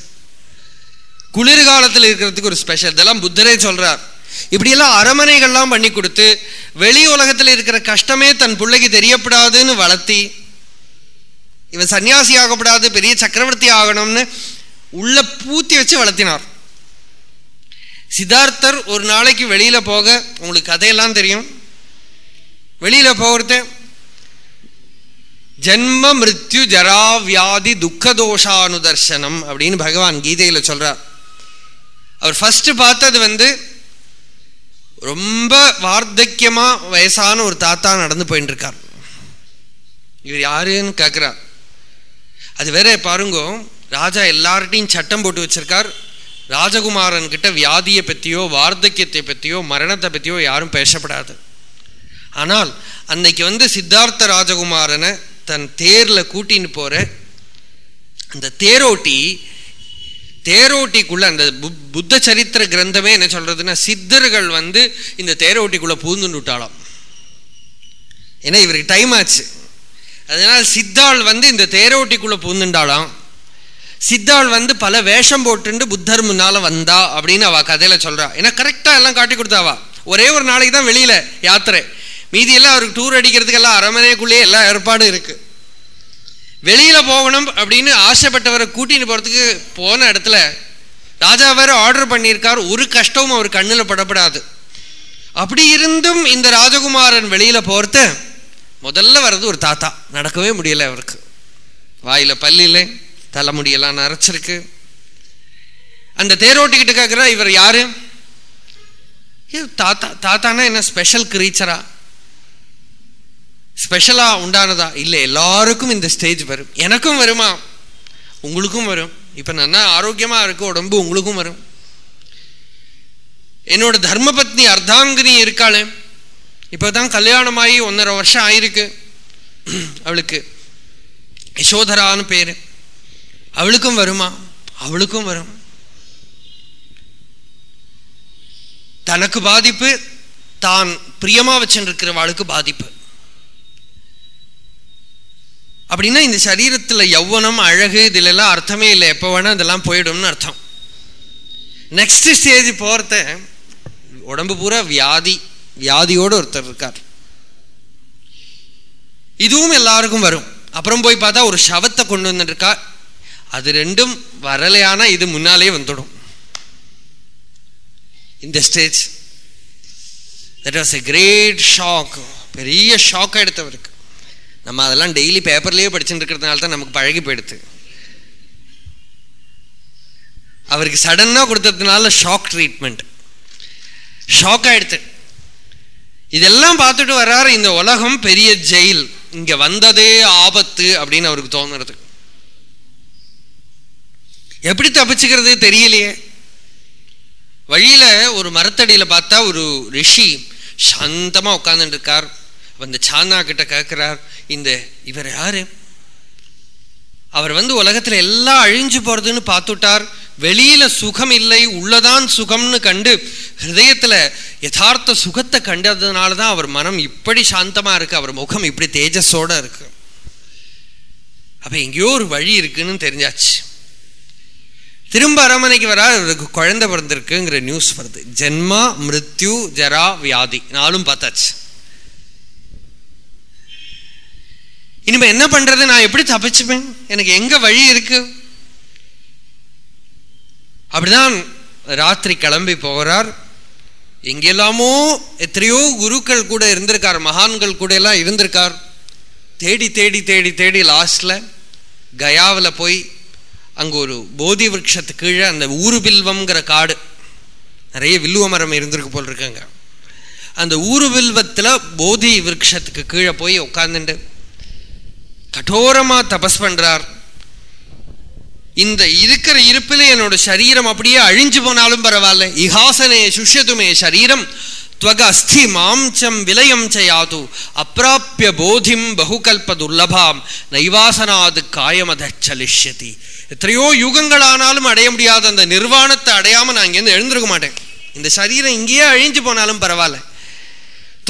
குளிர்காலத்தில் இருக்கிறதுக்கு ஒரு ஸ்பெஷல் இதெல்லாம் புத்தரே சொல்கிறார் இப்படியெல்லாம் அரமனைகள்லாம் பண்ணி கொடுத்து வெளி உலகத்தில் இருக்கிற கஷ்டமே தன் பிள்ளைக்கு தெரியப்படாதுன்னு வளர்த்தி இவன் சன்னியாசி ஆகப்படாது பெரிய சக்கரவர்த்தி ஆகணும்னு உள்ள பூத்தி வச்சு வளர்த்தினார். சித்தார்த்தர் ஒரு நாளைக்கு வெளியில போக உங்களுக்கு கதையெல்லாம் தெரியும். வெளியில் போகிறது ஜென்ம மிருத்யு ஜரா வியாதி துக்க அப்படின்னு பகவான் கீதையில் சொல்கிறார் அவர் ஃபஸ்ட்டு பார்த்தது வந்து ரொம்ப வார்த்தக்கியமாக வயசான ஒரு தாத்தா நடந்து போயின்னு இருக்கார் இவர் யாருன்னு கேட்குறார் அது வேற பாருங்க ராஜா எல்லார்ட்டையும் சட்டம் போட்டு வச்சிருக்கார். ராஜகுமாரன் கிட்ட வியாதியை பற்றியோ வார்த்தக்கியத்தை பற்றியோ மரணத்தை பற்றியோ யாரும் பேசப்படாது. ஆனால் அன்னைக்கு வந்து சித்தார்த்த ராஜகுமாரனை தன் தேரில் கூட்டின்னு போகிற அந்த தேரோட்டி தேரோட்டிக்குள்ள அந்த புத்த சரித்திர கிரந்தமே என்ன சொல்றதுன்னா சித்தர்கள் வந்து இந்த தேரோட்டிக்குள்ள பூந்துண்டு விட்டாலும் ஏன்னா இவருக்கு டைம் ஆச்சு. அதனால் சித்தாள் வந்து இந்த தேரோட்டிக்குள்ள பூந்துண்டாளாம் சித்தாள் வந்து பல வேஷம் போட்டுண்டு புத்தர் முன்னால வந்தா அப்படின்னு அவ கதையில சொல்றா. ஏன்னா கரெக்டா எல்லாம் காட்டி கொடுத்தாவா? ஒரே ஒரு நாளைக்கு தான் வெளியில யாத்திரை. மீதி எல்லாம் அவருக்கு டூர் அடிக்கிறதுக்கு எல்லாம் அரமனைக்குள்ளேயே எல்லா ஏற்பாடும் இருக்கு. வெளியில் போகணும் அப்படின்னு ஆசைப்பட்டவரை கூட்டின்னு போகிறதுக்கு போன இடத்துல ராஜா வேறு ஆர்டர் பண்ணியிருக்கார். ஒரு கஷ்டமும் அவர் கண்ணில் படப்படாது. அப்படி இருந்தும் இந்த ராஜகுமாரன் வெளியில் போகிறத முதல்ல வர்றது ஒரு தாத்தா. நடக்கவே முடியலை அவருக்கு. வாயில் பல்லில தலைமுடியெல்லாம் நரைச்சிருக்கு. அந்த தேரோட்டிக்கிட்டு கேட்குறா இவர் யாரு? தாத்தா தாத்தானா என்ன ஸ்பெஷல் கிரீச்சரா ஸ்பெஷலாக உண்டானதா? இல்லை எல்லாருக்கும் இந்த ஸ்டேஜ் வரும். எனக்கும் வருமா? உங்களுக்கும் வரும். இப்போ நல்லா ஆரோக்கியமாக இருக்கு உடம்பு உங்களுக்கும் வரும். என்னோட தர்மபத்னி அர்த்தாங்கினி இருக்காளே. இப்போ தான் கல்யாணமாகி ஒன்றரை வருஷம் ஆயிருக்கு. அவளுக்கு யசோதரான்னு பேர். அவளுக்கும் வருமா? அவளுக்கும் வரும். தனக்கு பாதிப்பு தான் பிரியமாக வச்சுருக்கிறவாளுக்கு பாதிப்பு. அப்படின்னா இந்த சரீரத்தில் யௌவனம் அழகு இதுலெல்லாம் அர்த்தமே இல்லை. எப்போ வேணால் இதெல்லாம் போயிடும்னு அர்த்தம். நெக்ஸ்ட் ஸ்டேஜ் போகிறத உடம்பு பூரா வியாதி வியாதியோடு ஒருத்தர் இருக்கார். இதுவும் எல்லாருக்கும் வரும். அப்புறம் போய் பார்த்தா ஒரு சவத்தை கொண்டு வந்துருக்கா அது ரெண்டும் வரலையானா இது முன்னாலே வந்துடும். இந்த stage that was a great shock பெரிய ஷாக் எடுத்தவருக்கு. நம்ம அதெல்லாம் டெய்லி பேப்பர்லேயே படிச்சுட்டு இருக்கிறதுனால தான் நமக்கு பழகி போயிடுது. அவருக்கு சடனாக கொடுத்ததுனால ஷாக் ட்ரீட்மெண்ட் ஷாக் ஆயிடுத்து இதெல்லாம் பார்த்துட்டு வர்றாரு இந்த உலகம் பெரிய ஜெயில் இங்கே வந்ததே ஆபத்து அப்படின்னு அவருக்கு தோணுறது. எப்படி தப்பிச்சுக்கிறது தெரியலையே. வழியில ஒரு மரத்தடியில் பார்த்தா ஒரு ரிஷி சாந்தமாக உட்காந்துட்டு இருக்கார். அந்த சாந்தா கிட்ட கேட்கிறார் இந்த இவர் யாரு? அவர் வந்து உலகத்துல எல்லாம் அழிஞ்சு போறதுன்னு பார்த்துட்டார். வெளியில சுகம் இல்லை உள்ளதான் சுகம்னு கண்டு ஹிருதயத்துல யதார்த்த சுகத்தை கண்டதுனால தான் அவர் மனம் இப்படி சாந்தமா இருக்கு அவர் முகம் இப்படி தேஜஸோட இருக்கு. அப்ப எங்கேயோ ஒரு வழி இருக்குன்னு தெரிஞ்சாச்சு. திரும்ப அரமனைக்கு வரா இவருக்கு குழந்தை பிறந்திருக்குங்கிற நியூஸ் வருது. ஜென்மா மிருத்யு ஜரா வியாதி நாளும் பார்த்தாச்சு. இனிமே என்ன பண்றது? நான் எப்படி தப்பிச்சுப்பேன்? எனக்கு எங்க வழி இருக்கு? அப்படிதான் ராத்திரி கிளம்பி போகிறார். எங்கெல்லாமோ எத்தனையோ குருக்கள் கூட இருந்திருக்கார் மகான்கள் கூட எல்லாம் இருந்திருக்கார். தேடி தேடி தேடி தேடி லாஸ்ட்ல கயாவில் போய் அங்கே ஒரு போதி விரக்ஷத்து கீழே அந்த ஊரு பில்வம்ங்கிற காடு நிறைய வில்லுவ மரம் இருந்திருக்கு போல் இருக்காங்க அந்த ஊரு வில்வத்தில் போதி விரக்ஷத்துக்கு கீழே போய் உட்காந்துட்டு கடோரமாக தபஸ் பண்றார். இந்த இருக்கிற இருப்பில் என்னோட சரீரம் அப்படியே அழிஞ்சு போனாலும் பரவாயில்ல. இஹாசனே சுஷ்யதுமே சரீரம் துவக அஸ்தி மாம்சம் விலயம் செய்யாது அப்பிராப்பிய போதிம் பகுகல்ப துர்லபாம் நைவாசனாது காயமதச்சலிஷ்யதி. எத்தனையோ யுகங்களானாலும் அடைய முடியாத அந்த நிர்வாணத்தை அடையாமல் நான் இங்கேருந்து எழுந்திருக்க மாட்டேன். இந்த சரீரம் இங்கேயே அழிஞ்சு போனாலும் பரவாயில்ல.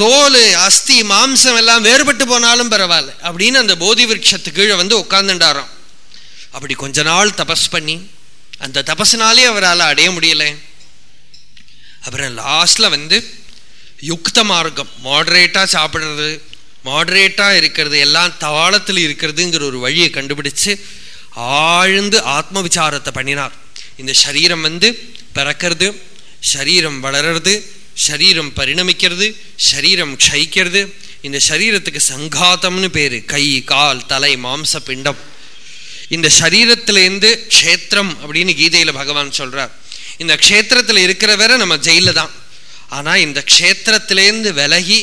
தோல் அஸ்தி மாம்சம் எல்லாம் வேறுபட்டு போனாலும் பரவாயில்ல. அப்படின்னு அந்த போதி விரட்சத்து கீழே வந்து உட்கார்ந்துட்டாராம் அப்படி கொஞ்ச நாள் தபஸ் பண்ணி அந்த தபஸ்னாலே அவரால் அடைய முடியலை. அப்புறம் லாஸ்டில் வந்து யுக்த மார்க்கம் மாடரேட்டாக சாப்பிட்றது மாடரேட்டாக இருக்கிறது எல்லாம் தவாளத்தில் இருக்கிறதுங்கிற ஒரு வழியை கண்டுபிடிச்சு ஆழ்ந்து ஆத்ம விசாரத்தை பண்ணினார். இந்த சரீரம் வந்து பிறக்கிறது சரீரம் வளர்றது சரீரம் பரிணமிக்கிறது சரீரம் க்ஷயிக்கிறது. இந்த சரீரத்துக்கு சங்காத்தம்னு பேர். கை கால் தலை மாம்ச பிண்டம். இந்த சரீரத்திலேருந்து க்ஷேத்திரம் அப்படின்னு கீதையில் பகவான் சொல்கிறார் இந்த க்ஷேத்திரத்தில் இருக்கிற வரை நம்ம ஜெயிலில் தான். ஆனால் இந்த க்ஷேத்திரத்திலேருந்து விலகி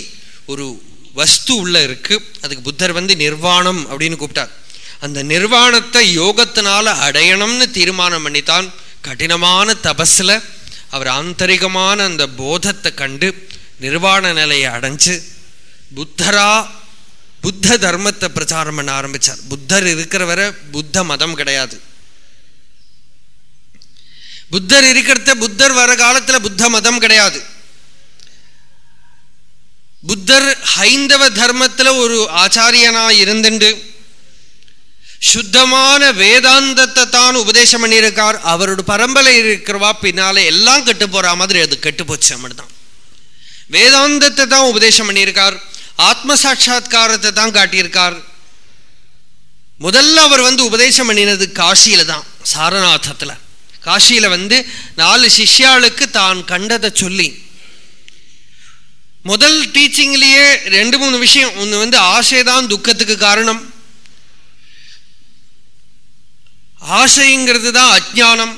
ஒரு வஸ்து உள்ளே இருக்குது அதுக்கு புத்தர் வந்து நிர்வாணம் அப்படின்னு கூப்பிட்டார். அந்த நிர்வாணத்தை யோகத்தினால அடையணும்னு தீர்மானம் பண்ணித்தான் கடினமான தபஸில் அவர் ஆந்தரிகமான அந்த போதத்தை கண்டு நிர்வாண நிலையை அடைஞ்சு புத்தரா புத்த தர்மத்தை பிரச்சாரம் பண்ண ஆரம்பித்தார் புத்தர் இருக்கிற வரை புத்த மதம் கிடையாது. புத்தர் இருக்கிறத புத்தர் வர காலத்தில் புத்த மதம் கிடையாது. புத்தர் ஹைந்தவ தர்மத்தில் ஒரு ஆச்சாரியனாக இருந்துண்டு சுத்தமான வேதாந்தத்தை தான் உபதேசம் பண்ணியிருக்கார். அவரோட பரம்பரை இருக்கிறவா பின்னால எல்லாம் கெட்டு போற மாதிரி அது கெட்டு போச்சு அப்படிதான் வேதாந்தத்தை தான் உபதேசம் பண்ணியிருக்கார். ஆத்ம சாட்சா்காரத்தை தான் காட்டியிருக்கார். முதல்ல அவர் வந்து உபதேசம் பண்ணினது காசியில தான் சாரநாதத்துல. காசியில வந்து நாலு சிஷ்யாளுக்கு தான் கண்டதை சொல்லி முதல் டீச்சிங்லேயே ரெண்டு மூணு விஷயம். ஒன்று வந்து ஆசைதான் துக்கத்துக்கு காரணம். ஆசைங்கிறது தான் அஜானம்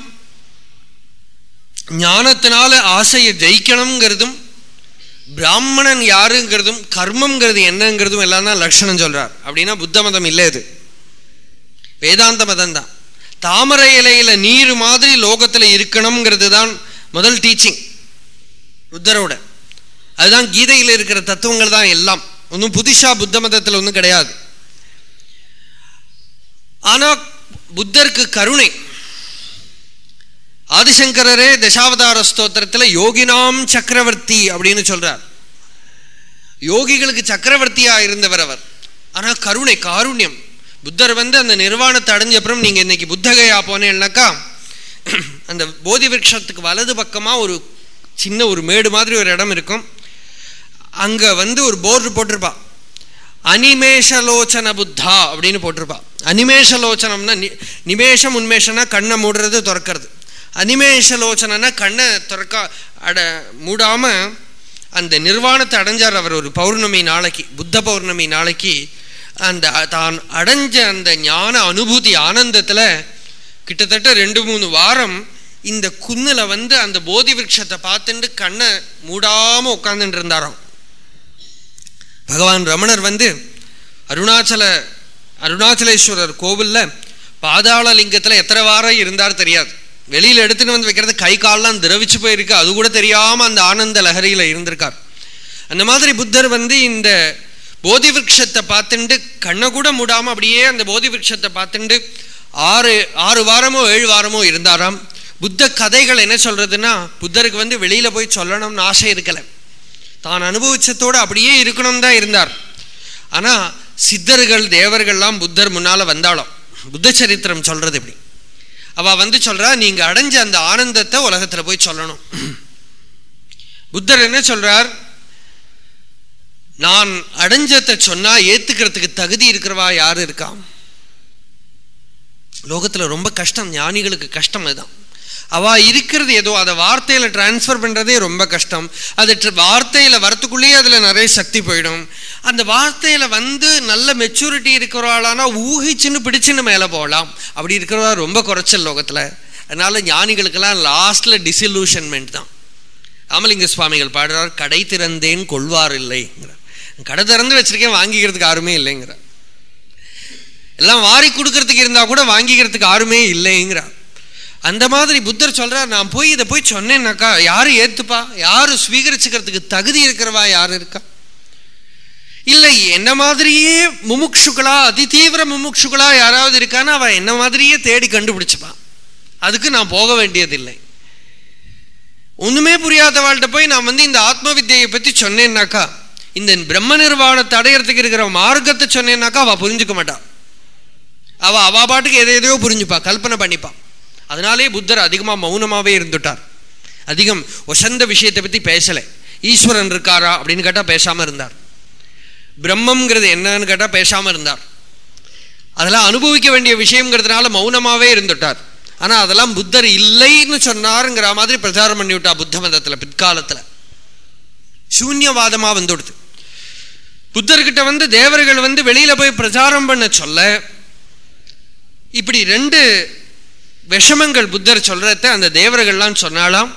ஞானத்தினால ஆசையை ஜெயிக்கணுங்கிறதும் பிராமணன் யாருங்கிறதும் கர்மங்கிறது என்னங்கிறதும் எல்லாம் தான் லட்சணம் சொல்கிறார் அப்படின்னா புத்த மதம் இல்லை இது. வேதாந்த மதம் தான் தாமரை இலையில நீர் மாதிரி லோகத்துல இருக்கணுங்கிறது தான் முதல் டீச்சிங் புத்தரோட அதுதான் கீதையில் இருக்கிற தத்துவங்கள் தான் எல்லாம். ஒன்றும் புதுசாக புத்த மதத்தில் ஒன்றும் கிடையாது. ஆனால் புத்தருக்கு கருணை. ஆதிசங்கரரே தசாவதார ஸ்தோத்திரத்தில் யோகினாம் சக்கரவர்த்தி அப்படின்னு சொல்றார். யோகிகளுக்கு சக்கரவர்த்தியா இருந்தவர் அவர். ஆனால் கருணை காருண்யம். புத்தர் வந்து அந்த நிர்வாணத்தை அடைஞ்ச அப்புறம் நீங்க இன்னைக்கு புத்தகையா போனேன்னாக்கா அந்த போதி விரக்ஷத்துக்கு வலது பக்கமா ஒரு சின்ன ஒரு மேடு மாதிரி ஒரு இடம் இருக்கும். அங்க வந்து ஒரு போர்டு போட்டிருப்பா. அனிமேஷலோச்சன புத்தா அப்படின்னு போட்டிருப்பா. அனிமேஷலோச்சனம்னா நிமேஷம் உன்மேஷம்னா கண்ணை மூடுறது திறக்கிறது. அனிமேஷலோச்சனா கண்ணை திறக்க அட மூடாமல் அந்த நிர்வாணத்தை அடைஞ்சார் அவர் ஒரு பௌர்ணமி நாளைக்கு புத்த பௌர்ணமி நாளைக்கு. அந்த தான் அடைஞ்ச அந்த ஞான அனுபூதி ஆனந்தத்தில் கிட்டத்தட்ட ரெண்டு மூணு வாரம் இந்த குன்னில் வந்து அந்த போதி விருட்சத்தை பார்த்துட்டு கண்ணை மூடாமல் உட்காந்துட்டு இருந்தாராம். பகவான் ரமணர் வந்து அருணாச்சல அருணாச்சலேஸ்வரர் கோவிலில் பாதாள லிங்கத்தில் எத்தனை வாரம் இருந்தார் தெரியாது. வெளியில் எடுத்துன்னு வந்து வைக்கிறது கை கால்லாம் திரவிச்சு போயிருக்கு. அது கூட தெரியாமல் அந்த ஆனந்த லஹரியில் இருந்திருக்கார். அந்த மாதிரி புத்தர் வந்து இந்த போதி விரக்ஷத்தை பார்த்துண்டு கண்ணை கூட மூடாமல் அப்படியே அந்த போதி விரக்ஷத்தை பார்த்துண்டு ஆறு ஆறு வாரமோ ஏழு வாரமோ இருந்தாராம். புத்த கதைகள் என்ன சொல்கிறதுன்னா புத்தருக்கு வந்து வெளியில் போய் சொல்லணும்னு ஆசை இருக்கலை. தான் அனுபவிச்சத்தோடு அப்படியே இருக்கணும் தான் இருந்தார். ஆனால் சித்தர்கள் தேவர்கள்லாம் புத்தர் முன்னால் வந்தாலும் புத்த சரித்திரம் சொல்கிறது இப்படி அவள் வந்து சொல்கிறா நீங்கள் அடைஞ்ச அந்த ஆனந்தத்தை உலகத்தில் போய் சொல்லணும். புத்தர் என்ன சொல்கிறார் நான் அடைஞ்சத்தை சொன்னால் ஏற்றுக்கிறதுக்கு தகுதி இருக்கிறவா யார் இருக்கா? லோகத்தில் ரொம்ப கஷ்டம் ஞானிகளுக்கு கஷ்டம் அதுதான். அவள் இருக்கிறது ஏதோ அதை வார்த்தையில் டிரான்ஸ்ஃபர் பண்ணுறதே ரொம்ப கஷ்டம். அது வார்த்தையில் வரத்துக்குள்ளேயே அதில் நிறைய சக்தி போயிடும். அந்த வார்த்தையில் வந்து நல்ல மெச்சூரிட்டி இருக்கிறவாளானா ஊகிச்சுன்னு பிடிச்சுன்னு மேலே போகலாம். அப்படி இருக்கிறவா ரொம்ப குறைச்சல் லோகத்தில். அதனால் ஞானிகளுக்கெல்லாம் லாஸ்ட்டில் டிசிலூஷன்மெண்ட் தான். ராமலிங்க சுவாமிகள் பாடுறார் கடை திறந்தேன் கொள்வார் இல்லைங்கிறார். கடை திறந்து வச்சிருக்கேன் வாங்கிக்கிறதுக்கு யாருமே இல்லைங்கிறார். எல்லாம் வாரி கொடுக்கறதுக்கு இருந்தால் கூட வாங்கிக்கிறதுக்கு யாருமே இல்லைங்கிறார். அந்த மாதிரி புத்தர் சொல்கிறார் நான் போய் இதை போய் சொன்னேன்னாக்கா யாரும் ஏற்றுப்பா யாரும் ஸ்வீகரிச்சுக்கிறதுக்கு தகுதி இருக்கிறவா? யாரு இருக்கா? இல்லை என்ன மாதிரியே முமுட்சுகளா அதி தீவிர முமுட்சுகளா யாராவது இருக்கான்னு அவள் என்ன மாதிரியே தேடி கண்டுபிடிச்சிப்பான். அதுக்கு நான் போக வேண்டியதில்லை. ஒன்றுமே புரியாதவாள்கிட்ட போய் நான் வந்து இந்த ஆத்ம வித்தியை பற்றி சொன்னேன்னாக்கா இந்த பிரம்ம நிர்வாணத்தை அடையிறதுக்கு இருக்கிற மார்க்கத்தை சொன்னேன்னாக்கா அவள் புரிஞ்சுக்க மாட்டான் அவள் அவள் பாட்டுக்கு எதை எதையோ புரிஞ்சுப்பா கல்பனை பண்ணிப்பா. அதனாலே புத்தர் அதிகமா மௌனமாகவே இருந்துட்டார். அதிகம் ஒசந்த விஷயத்தை பத்தி பேசலை. ஈஸ்வரன் இருக்காரா அப்படின்னு கேட்டால் பேசாம இருந்தார். பிரம்மங்கிறது என்னன்னு கேட்டால் பேசாம இருந்தார். அதெல்லாம் அனுபவிக்க வேண்டிய விஷயங்கிறதுனால மௌனமாகவே இருந்துட்டார். ஆனா அதெல்லாம் புத்தர் இல்லைன்னு சொன்னாருங்கிற மாதிரி பிரச்சாரம் பண்ணிவிட்டா புத்த மதத்தில் பிற்காலத்துல. சூன்யவாதமாக வந்துடுது. புத்தர்கிட்ட வந்து தேவர்கள் வந்து வெளியில போய் பிரச்சாரம் பண்ண சொல்ல இப்படி ரெண்டு விஷமங்கள் புத்தர் சொல்றத அந்த தேவர்கள்லாம் சொன்னாலாம்.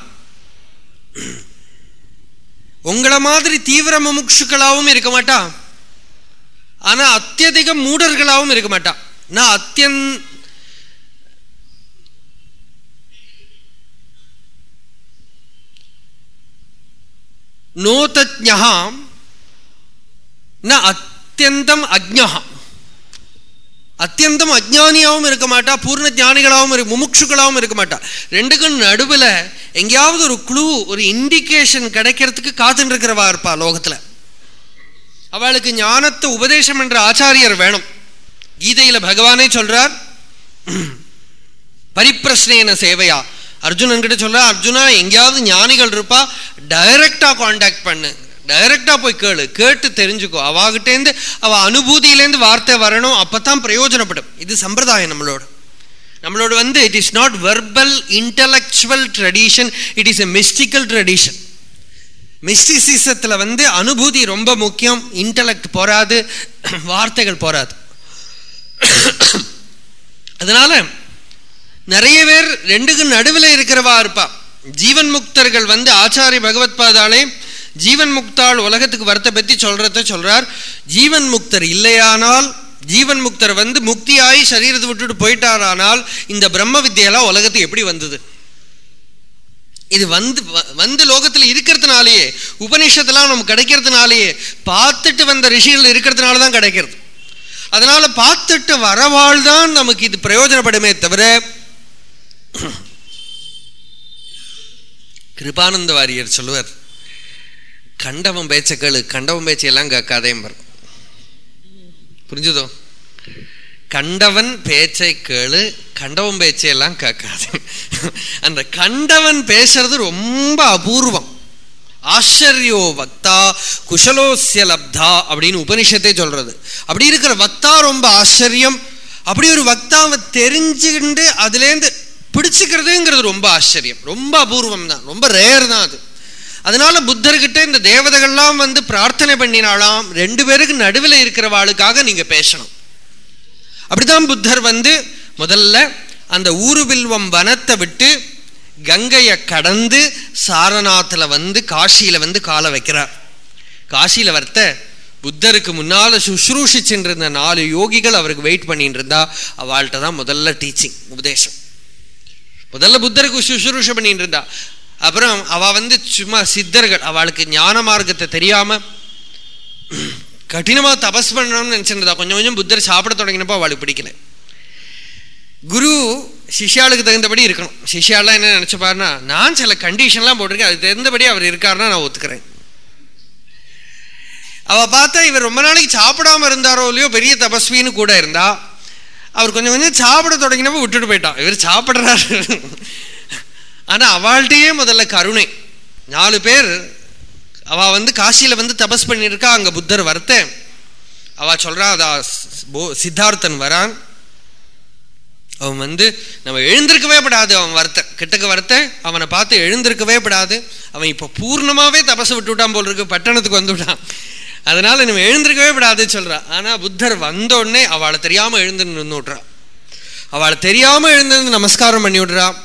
உங்களை மாதிரி தீவிர முமுட்சுக்களாகவும் இருக்க மாட்டா. ஆனா அத்தியதிக மூடர்களாகவும் இருக்க மாட்டா. நான் அத்தியன் நோதஜா ந அத்தியந்தம் அஜ்ஞா அத்தியந்தம் அஜ்ஞானியாகவும் இருக்க மாட்டா பூர்ண ஞானிகளாகவும் இரு முமுட்சுகளாகவும் இருக்க மாட்டா. ரெண்டுக்கும் நடுவில் எங்கேயாவது ஒரு குழு ஒரு இண்டிகேஷன் கிடைக்கிறதுக்கு காத்துட்டு இருக்கிறவா இருப்பா லோகத்தில். அவளுக்கு ஞானத்தை உபதேசம் என்ற ஆச்சாரியர் வேணும். கீதையில் பகவானே சொல்றார் பரிப்பிரஸ்னேன சேவையா. அர்ஜுனன் கிட்ட சொல்ற அர்ஜுனா எங்கேயாவது ஞானிகள் இருப்பா டைரக்டா காண்டாக்ட் பண்ணு. டைரக்டா போய் கேளு. கேட்டு தெரிஞ்சுக்கோ. அவாகிட்டேருந்து அவ அனுபூதியிலேருந்து வார்த்தை வரணும். அப்பதான் பிரயோஜனப்படும். இது சம்பிரதாயம் நம்மளோட. நம்மளோட வந்து it is not verbal intellectual tradition it is a mystical tradition மிஸ்டிசிசத்தில் வந்து அனுபூதி ரொம்ப முக்கியம். இன்டலெக்ட் போராது [clears throat] வார்த்தைகள் போராது [clears throat] அதனால நிறைய பேர் ரெண்டுக்கு நடுவில் இருக்கிறவா இருப்பா. ஜீவன் முக்தர்கள் வந்து ஆச்சாரிய பகவத் பாதாலே ஜீவன் முக்தாள் உலகத்துக்கு வரத்தை பற்றி சொல்கிறத சொல்கிறார் ஜீவன் முக்தர் இல்லையானால் ஜீவன் முக்தர் வந்து முக்தியாகி சரீரத்தை விட்டுட்டு போயிட்டாரானால் இந்த பிரம்ம வித்தியெல்லாம் உலகத்துக்கு எப்படி வந்தது? இது வந்து வந்து லோகத்தில் இருக்கிறதுனாலேயே உபனிஷத்துலாம் நமக்கு கிடைக்கிறதுனாலேயே பார்த்துட்டு வந்த ரிஷிகள் இருக்கிறதுனால தான் கிடைக்கிறது. அதனால் பார்த்துட்டு வரவாள் தான் நமக்கு இது பிரயோஜனப்படுமே தவிர கிருபானந்த வாரியர் சொல்லுவார் கண்டவன் பேச்ச கேளு. கண்டவன் பேச்சையெல்லாம் கேட்காதேம்பர் புரிஞ்சுதோ? கண்டவன் பேச்சை கேளு கண்டவன் பேச்சையெல்லாம் கேட்காது. அந்த கண்டவன் பேசுறது ரொம்ப அபூர்வம். ஆச்சரியோ வக்தா குஷலோசிய லப்தா அப்படின்னு உபனிஷத்தே சொல்றது. அப்படி இருக்கிற வக்தா ரொம்ப ஆச்சரியம். அப்படி ஒரு வக்தாவை தெரிஞ்சுக்கிண்டு அதுலேருந்து பிடிச்சுக்கிறதுங்கிறது ரொம்ப ஆச்சரியம். ரொம்ப அபூர்வம் தான் ரொம்ப ரேர் தான் அது. அதனால புத்தர்கிட்ட இந்த தேவதைகள்லாம் வந்து பிரார்த்தனை பண்ணினாலாம் ரெண்டு பேருக்கு நடுவில் இருக்கிறவாளுக்காக நீங்க பேசணும். அப்படிதான் புத்தர் வந்து முதல்ல அந்த ஊருவில்வம் வனத்தை விட்டு கங்கையை கடந்து சாரநாத்தில் வந்து காசியில வந்து காலை வைக்கிறார். காசியில் வர்த்த புத்தருக்கு முன்னால் சுஷ்ரூஷிச்சுட்டு இருந்த நாலு யோகிகள் அவருக்கு வெயிட் பண்ணிட்டு இருந்தா அவள்கிட்ட தான் முதல்ல டீச்சிங் உபதேசம். முதல்ல புத்தருக்கு சுஷ்ரூஷ பண்ணிட்டு இருந்தா அப்புறம் அவள் வந்து சும்மா சித்தர்கள். அவளுக்கு ஞான மார்க்கத்தை தெரியாம கடினமா தபஸ் பண்ணணும்னு நினச்சிருந்தா. கொஞ்சம் கொஞ்சம் புத்தர் சாப்பிட தொடங்கினப்போ அவளுக்கு பிடிக்கல. குரு சிஷ்யாளுக்கு தகுந்தபடி இருக்கணும். சிஷியாலாம் என்ன நினைச்சுப்பாருன்னா நான் சில கண்டிஷன்லாம் போட்டிருக்கேன். அது தகுந்தபடி அவர் இருக்காருன்னா நான் ஒத்துக்கிறேன். அவள் பார்த்தா இவர் ரொம்ப நாளைக்கு சாப்பிடாம இருந்தாரோ இல்லையோ பெரிய தபஸ்வின்னு கூட இருந்தா. அவர் கொஞ்சம் கொஞ்சம் சாப்பிட தொடங்கினப்போ விட்டுட்டு போயிட்டான். இவர் சாப்பிட்றாரு. ஆனால் அவள்கிட்டயே முதல்ல கருணை. நாலு பேர் அவள் வந்து காசியில் வந்து தபஸ் பண்ணியிருக்கா அங்கே புத்தர் வரத்தேன் அவள் சொல்கிறான் அதா சித்தார்த்தன் வரான். அவன் வந்து நம்ம எழுந்திருக்கவே படாது அவன் வரத்த. கிட்டக்க வரத்த அவனை பார்த்து எழுந்திருக்கவே படாது. அவன் இப்போ பூர்ணமாகவே தபசு விட்டு விட்டான் போல் இருக்கு பட்டணத்துக்கு வந்து விட்டான் அதனால நம்ம எழுந்திருக்கவே விடாதுன்னு சொல்கிறான் ஆனால் புத்தர் வந்தோடனே அவளை தெரியாமல் எழுந்து நின்று விட்றா அவளை தெரியாமல் எழுந்து நமஸ்காரம் பண்ணி விடுறான்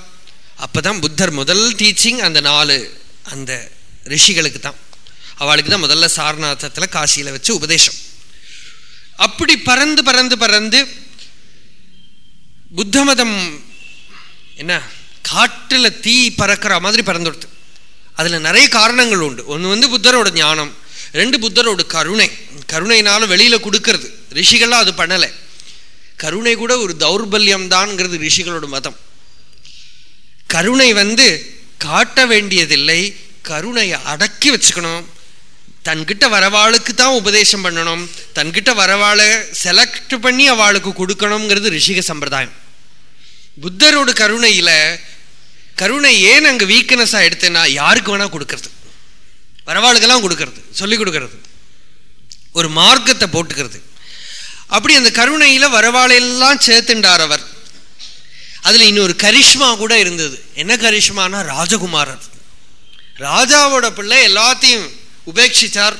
அப்போதான் புத்தர் முதல் டீச்சிங் அந்த நாலு அந்த ரிஷிகளுக்கு தான் அவளுக்கு தான் முதல்ல சாரநாதத்துல காசியில் வச்சு உபதேசம். அப்படி பறந்து பறந்து பறந்து புத்த மதம் என்ன காட்டில் தீ பறக்கிற மாதிரி பறந்துடுது அதில் நிறைய காரணங்கள் உண்டு. ஒன்று வந்து புத்தரோட ஞானம் ரெண்டு புத்தரோட கருணை. கருணைனால வெளியில் கொடுக்கறது. ரிஷிகள்லாம் அது பண்ணலை. கருணை கூட ஒரு தௌர்பல்யம் தான்ங்கிறது ரிஷிகளோட மதம். கருணை வந்து காட்ட வேண்டியதில்லை கருணையை அடக்கி வச்சுக்கணும். தன்கிட்ட வரவாளுக்கு தான் உபதேசம் பண்ணணும். தன்கிட்ட வரவாளை செலக்ட் பண்ணி அவளுக்கு கொடுக்கணுங்கிறது ரிஷிக சம்பிரதாயம். புத்தரோட கருணையில் கருணை ஏன் அங்கே வீக்னஸாக எடுத்தேன்னா யாருக்கு வேணால் கொடுக்கறது. வரவாளுக்கெல்லாம் கொடுக்கறது சொல்லி கொடுக்கறது. ஒரு மார்க்கத்தை போட்டுக்கிறது. அப்படி அந்த கருணையில் வரவாளையெல்லாம் சேர்த்துண்டார் அவர். அதில் இன்னொரு கரிஷ்மா கூட இருந்தது. என்ன கரிஷ்மானா? ராஜகுமாரர். ராஜாவோட பிள்ளை எல்லாத்தையும் உபேட்சித்தார்.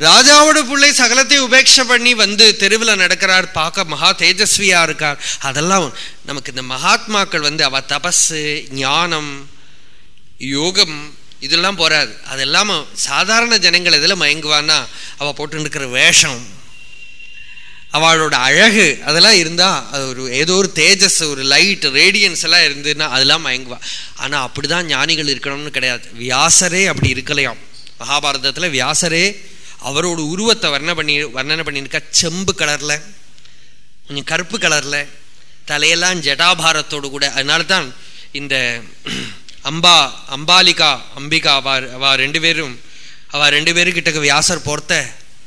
ராஜாவோட பிள்ளை சகலத்தையும் உபேட்சை பண்ணி வந்து தெருவில் நடக்கிறார். பார்க்க மகா தேஜஸ்வியாக இருக்கார். அதெல்லாம் நமக்கு இந்த மகாத்மாக்கள் வந்து அவ தபஸு ஞானம் யோகம் இதெல்லாம் போறாது. அதெல்லாம் சாதாரண ஜனங்கள் எதில் மயங்குவான்னா அவள் போட்டுன்னு இருக்கிற வேஷம். அவளோட அழகு அதெல்லாம் இருந்தால் அது ஒரு ஏதோ ஒரு தேஜஸ் ஒரு லைட் ரேடியன்ஸ் எல்லாம் இருந்ததுன்னா அதெல்லாம் மயங்குவா. அப்படி தான் ஞானிகள் இருக்கணும்னு கிடையாது. வியாசரே அப்படி இருக்கலையாம். மகாபாரதத்தில் வியாசரே அவரோட உருவத்தை வர்ணனை பண்ணி வர்ணனை பண்ணியிருக்கா. செம்பு கலரில் கொஞ்சம் கருப்பு கலரில் தலையெல்லாம் ஜடாபாரத்தோடு கூட. அதனால தான் இந்த அம்பா அம்பாலிகா அம்பிகா அவ அவ ரெண்டு பேரும் அவ ரெண்டு பேருக்கிட்ட வியாசர் போர்த்த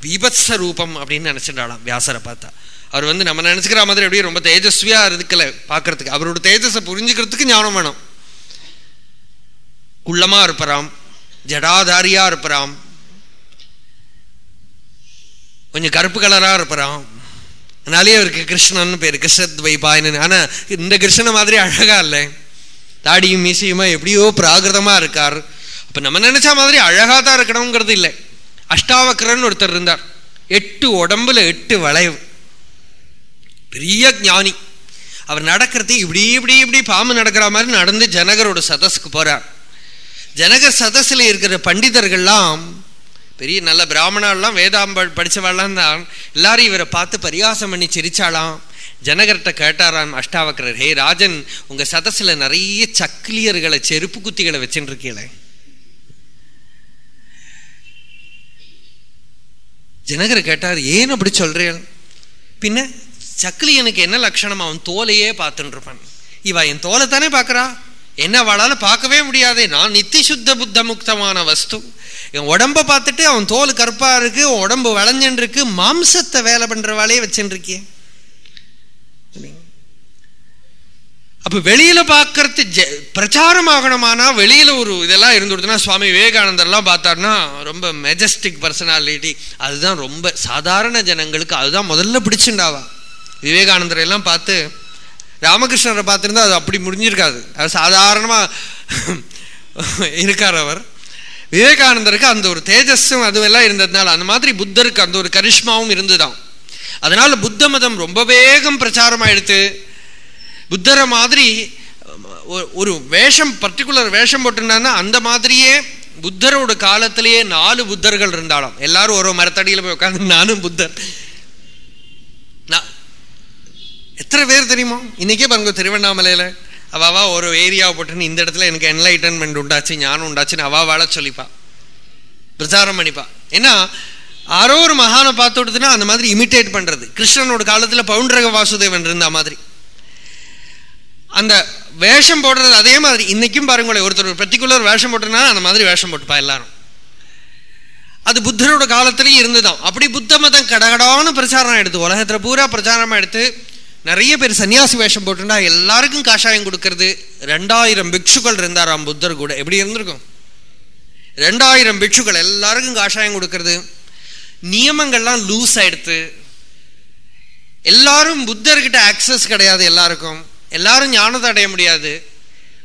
விபத்ச ரூபம் அப்படின்னு நினச்சிட்டாலாம் வியாசரை பார்த்தா. அவர் வந்து நம்ம நினச்சிக்கிற மாதிரி அப்படியே ரொம்ப தேஜஸ்வியாக இருக்கல பார்க்கறதுக்கு. அவரோட தேஜஸை புரிஞ்சுக்கிறதுக்கு ஞானம் வேணும். குள்ளமாக இருப்பறாம் ஜடாதாரியா இருப்பறாம் கொஞ்சம் கருப்பு கலராக இருப்பறான் அதனாலேயே அவருக்கு கிருஷ்ணன் பேர் கிருஷ்ணத் ஆனால் இந்த கிருஷ்ண மாதிரி அழகா இல்லை. தாடியும் மீசையுமா எப்படியோ பிராகிருதமாக இருக்கார். அப்போ நம்ம நினச்சா மாதிரி அழகாக தான் இருக்கணுங்கிறது இல்லை. அஷ்டாவக்கரன் ஒருத்தர் இருந்தார். எட்டு உடம்புல எட்டு வளைவு. பெரிய ஞானி. அவர் நடக்கிறது இப்படி இப்படி இப்படி பாம்பு நடக்கிற மாதிரி நடந்து ஜனகரோட சதஸுக்கு போறார். ஜனகர் சதஸில் இருக்கிற பண்டிதர்கள்லாம் பெரிய நல்ல பிராமணாலாம் வேதாம் படித்தவாள்லாம் தான். எல்லாரும் இவரை பார்த்து பரிகாசம் பண்ணி சிரிச்சாலாம். ஜனகர்கிட்ட கேட்டாராம் அஷ்டாவக்கரர் ஹே ராஜன் உங்கள் சதஸில் நிறைய சக்கிலியர்களை செருப்பு குத்திகளை வச்சுட்டு இருக்கீங்களே ஜனகர் கேட்டார் ஏன் அப்படி சொல்றீள் பின்ன சக்கிலியனுக்கு என்ன லட்சணம்? அவன் தோலையே பார்த்துட்டு இருப்பான் இவா என் தோலை தானே பார்க்கறா? என்ன அவளால பார்க்கவே முடியாதே. நான் நித்தி சுத்த புத்த முக்தமான வஸ்து. என் உடம்ப பார்த்துட்டு அவன் தோல் கருப்பாக இருக்குது உடம்பு வளைஞ்சுன்னு இருக்கு மாம்சத்தை வேலை பண்ணுற வச்சுட்டு இருக்கியே அப்போ வெளியில் பார்க்கறது ஜ- பிரச்சாரம் ஆகணுமானா வெளியில் ஒரு இதெல்லாம் இருந்துடுதுன்னா சுவாமி விவேகானந்தர்லாம் பார்த்தாருன்னா ரொம்ப மெஜஸ்டிக் பர்சனாலிட்டி அதுதான் ரொம்ப சாதாரண ஜனங்களுக்கு அதுதான் முதல்ல பிடிச்சுண்டாவா. விவேகானந்தர் எல்லாம் பார்த்து ராமகிருஷ்ணரை பார்த்துருந்தா அது அப்படி முடிஞ்சிருக்காது. அது சாதாரணமாக [laughs] இருக்கார் அவர். விவேகானந்தருக்கு அந்த ஒரு தேஜஸும் அதுவெல்லாம் இருந்ததுனால அந்த மாதிரி புத்தருக்கு அந்த ஒரு கரிஷ்மாவும் இருந்துதான். அதனால புத்த மதம் ரொம்ப வேகம் பிரச்சாரமாக எடுத்து புத்தரை மாதிரி ஒரு வேஷம் பர்டிகுலர் வேஷம் போட்டிருந்தான்னா அந்த மாதிரியே புத்தரோட காலத்திலேயே நாலு புத்தர்கள் இருந்தாலும். எல்லாரும் ஒரு மரத்தடியில் போய் உட்காந்து நானும் புத்தர். நான் எத்தனை பேர் தெரியுமா? இன்னைக்கே பாருங்க திருவண்ணாமலையில் அவாவா ஒரு ஏரியாவை போட்டுன்னு இந்த இடத்துல எனக்கு என்லைட்டன்மெண்ட் உண்டாச்சு ஞானம் உண்டாச்சுன்னு அவாவால சொல்லிப்பா. பிரச்சாரம் பண்ணிப்பா. ஏன்னா ஆரோ ஒரு மகானை பார்த்து விடுதுன்னா அந்த மாதிரி இமிட்டேட் பண்ணுறது கிருஷ்ணனோட காலத்தில் பவுண்டரக வாசுதேவன் இருந்த மாதிரி. அந்த வேஷம் போடுறது அதே மாதிரி. இன்னைக்கும் பாருங்களேன் ஒருத்தர் பர்டிகுலர் வேஷம் போட்டுனா அந்த மாதிரி வேஷம் போட்டுப்பா எல்லாரும். அது புத்தரோட காலத்திலையும் இருந்துதான். அப்படி புத்த மதம் கடகடான பிரச்சாரம் எடுத்து உலகத்துல பூரா பிரச்சாரம் எடுத்து நிறைய பேர் சன்னியாசி வேஷம் போட்டுனா எல்லாருக்கும் காஷாயம் கொடுக்கறது. ரெண்டாயிரம் பிக்ஷுக்கள் இருந்தாராம் புத்தர் கூட. எப்படி இருந்திருக்கும்? ரெண்டாயிரம் பிக்ஷுக்கள் எல்லாருக்கும் காஷாயம் கொடுக்கறது. நியமங்கள்லாம் லூஸ் ஆயிடுத்து. எல்லாரும் புத்தர்கிட்ட ஆக்சஸ் கிடையாது எல்லாருக்கும். எல்லாரும் ஞானத்தை அடைய முடியாது.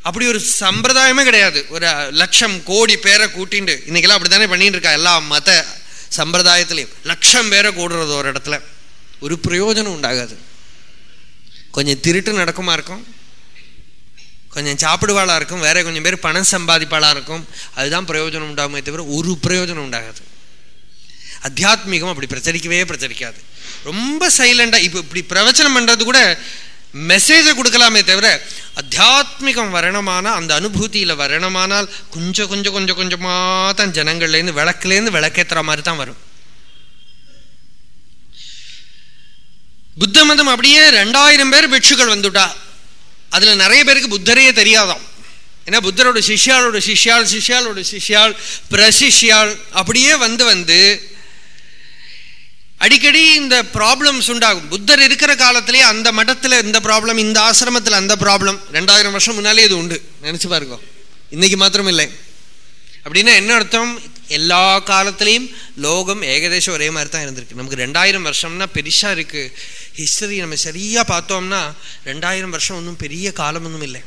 அப்படி ஒரு சம்பிரதாயமே கிடையாது. ஒரு லட்சம் கோடி பேரை கூட்டிண்டு இன்னைக்கெல்லாம் அப்படித்தானே பண்ணிட்டு இருக்கா எல்லா மத சம்பிரதாயத்திலையும். லட்சம் பேரை கூடுறது ஒரு இடத்துல. ஒரு பிரயோஜனம் உண்டாகாது. கொஞ்சம் திருட்டு நடக்குமா இருக்கும்? கொஞ்சம் சாப்பிடுவாளா இருக்கும்? வேற கொஞ்சம் பேர் பணம் சம்பாதிப்பாளாக இருக்கும்? அதுதான் பிரயோஜனம் உண்டாகுமே தவிர ஒரு பிரயோஜனம் உண்டாகாது. அத்தியாத்மிகம் அப்படி பிரச்சரிக்கவே பிரச்சரிக்காது. ரொம்ப சைலண்டாக இப்போ இப்படி பிரவச்சனம் பண்றது கூட மெசேஜை கொடுக்கலாமே தவிர அத்தியாத்மிகம் வரணுமான அந்த அனுபூதியில் வரணமானால் கொஞ்சம் கொஞ்சம் கொஞ்சம் கொஞ்சமாக தான் ஜனங்கள்லேருந்து விளக்குலேருந்து விளக்கேத்துற மாதிரி தான் வரும். புத்த மதம் அப்படியே ரெண்டாயிரம் பேர் பிட்சுகள் வந்துட்டா. அதில் நிறைய பேருக்கு புத்தரையே தெரியாதாம். ஏன்னா புத்தரோட சிஷ்யாளோட சிஷ்யாள் சிஷ்யாளோட சிஷ்யாள் பிரசிஷ்யாள் அப்படியே வந்து வந்து அடிக்கடி இந்த ப்ராப்ளம்ஸ் உண்டாகும். புத்தர் இருக்கிற காலத்திலேயே அந்த மடத்தில் இந்த ப்ராப்ளம் இந்த ஆசிரமத்தில் அந்த ப்ராப்ளம் ரெண்டாயிரம் வருஷம் முன்னாலே இது உண்டு. நினச்சி பாருங்க. இன்னைக்கு மாத்திரம் இல்லை அப்படின்னா என்ன அர்த்தம்? எல்லா காலத்திலையும் லோகம் ஏகதேசம் ஒரே மாதிரி தான் இருந்திருக்கு. நமக்கு ரெண்டாயிரம் வருஷம்னா பெருசாக இருக்குது ஹிஸ்டரி நம்ம சரியாக பார்த்தோம்னா ரெண்டாயிரம் வருஷம் ஒன்றும் பெரிய காலம் ஒன்றும் இல்லை.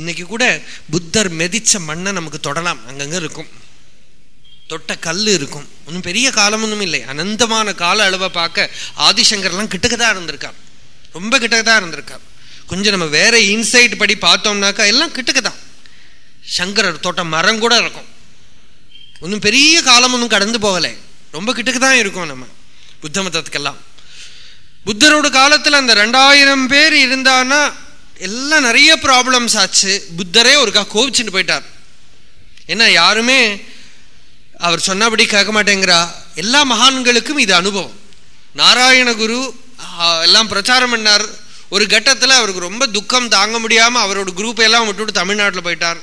இன்னைக்கு கூட புத்தர் மெதிச்ச மண்ணை நமக்கு தொடலாம். அங்கங்கே இருக்கும். தொட்ட கல் இருக்கும். ஒன்றும் பெரிய காலம் ஒன்றும் இல்லை. அனந்தமான கால அளவை பார்க்க ஆதிசங்கர்லாம் கிட்டக்க தான் இருந்திருக்கார் ரொம்ப கிட்டக்க தான் இருந்திருக்கார் கொஞ்சம் நம்ம வேற இன்சைட் படி பார்த்தோம்னாக்கா எல்லாம் கிட்டக்க தான் சங்கரர் தோட்ட மரம் கூட இருக்கும். ஒன்றும் பெரிய காலம் ஒன்றும் கடந்து போகலை. ரொம்ப கிட்டக்க தான் இருக்கும் நம்ம. புத்த மதத்துக்கெல்லாம். புத்தரோட காலத்தில் அந்த ரெண்டாயிரம் பேர் இருந்தான்னா எல்லாம் நிறைய ப்ராப்ளம்ஸ் ஆச்சு. புத்தரே ஒருக்கா கோவிச்சுட்டு போயிட்டார். ஏன்னா யாருமே அவர் சொன்னபடி கேட்க மாட்டேங்கிறா. எல்லா மகான்களுக்கும் இது அனுபவம். நாராயண குரு எல்லாம் பிரச்சாரம் பண்ணார். ஒரு கட்டத்தில் அவருக்கு ரொம்ப துக்கம் தாங்க முடியாமல் அவரோட குரூப் எல்லாம் விட்டுவிட்டு தமிழ்நாட்டில் போயிட்டார்.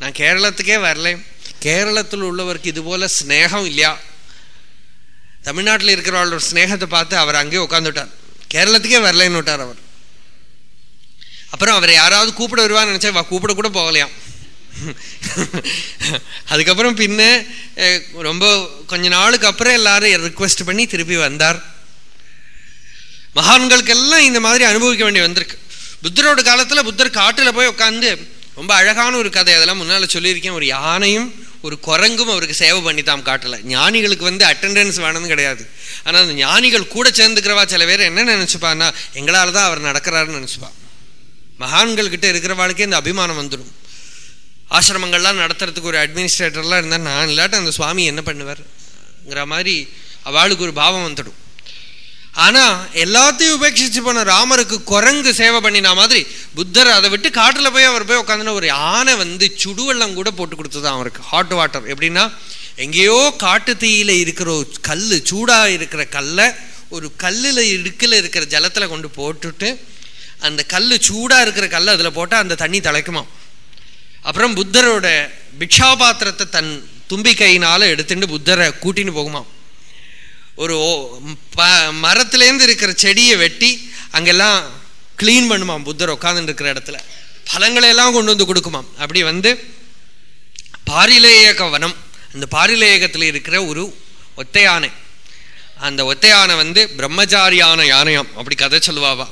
நான் கேரளத்துக்கே வரல. கேரளத்தில் உள்ளவருக்கு இது போல் ஸ்நேகம் இல்லையா? தமிழ்நாட்டில் இருக்கிறவங்களோட ஸ்நேகத்தை பார்த்து அவர் அங்கேயே உட்காந்துட்டார் கேரளத்துக்கே வரலைன்னு விட்டார் அவர். அப்புறம் அவரை யாராவது கூப்பிட வருவான்னு நினச்சா கூப்பிட கூட போகலையாம். அதுக்கப்புறம் பின்ன ரொம்ப கொஞ்ச நாளுக்கு அப்புறம் எல்லாரும் ரிக்வெஸ்ட் பண்ணி திருப்பி வந்தார். மகான்களுக்கெல்லாம் இந்த மாதிரி அனுபவிக்க வேண்டி வந்திருக்கு. புத்தரோட காலத்தில் புத்தர் காட்டில் போய் உட்காந்து ரொம்ப அழகான ஒரு கதை. அதெல்லாம் முன்னால சொல்லியிருக்கேன். ஒரு யானையும் ஒரு குரங்கும் அவருக்கு சேவை பண்ணித்தான் காட்டில். ஞானிகளுக்கு வந்து அட்டெண்டன்ஸ் வேணும்னு கிடையாது. ஆனால் அந்த ஞானிகள் கூட சேர்ந்துக்கிறவா சில பேர் என்ன நினச்சிப்பான்னா எங்களால் தான் அவர் நடக்கிறாருன்னு நினைச்சுப்பா. மகான்கள் கிட்ட இருக்கிறவாளுக்கே இந்த அபிமானம் வந்துடும் ஆசிரமங்கள்லாம் நடத்துறதுக்கு ஒரு அட்மினிஸ்ட்ரேட்டர்லாம் இருந்தால் நான் இல்லாட்ட அந்த சுவாமி என்ன பண்ணுவார்ங்கிற மாதிரி அவளுக்கு ஒரு பாவம் வந்துடும். ஆனால் எல்லாத்தையும் உபேட்சிச்சு போன ராமருக்கு குரங்கு சேவை பண்ணின மாதிரி புத்தர் அதை விட்டு காட்டில் போய் அவர் போய் உட்காந்துன ஒரு யானை வந்து சுடுவெள்ளம் கூட போட்டு கொடுத்ததான் அவருக்கு. ஹாட் வாட்டர் எப்படின்னா எங்கேயோ காட்டு தீயில இருக்கிற ஒரு கல் சூடாக இருக்கிற கல்லை ஒரு கல்லில் இடுக்கில் இருக்கிற ஜலத்தில் கொண்டு போட்டுட்டு அந்த கல் சூடாக இருக்கிற கல் அதில் போட்டால் அந்த தண்ணி தலைக்குமா அப்புறம் புத்தரோட பிக்ஷாபாத்திரத்தை தன் தும்பிக்கையினால எடுத்துட்டு புத்தரை கூட்டின்னு போகுமா. ஒரு ப மரத்துலேருந்து இருக்கிற செடியை வெட்டி அங்கெல்லாம் க்ளீன் பண்ணுமாம் புத்தர் உட்காந்துட்டு இருக்கிற இடத்துல. பழங்களையெல்லாம் கொண்டு வந்து கொடுக்குமாம் அப்படி வந்து பாரிலேயக வனம் அந்த பாரிலேயகத்தில் இருக்கிற ஒரு ஒத்தை யானை அந்த ஒத்தை யானை வந்து பிரம்மச்சாரியான யானையாம். அப்படி கதை சொல்லுவாவா.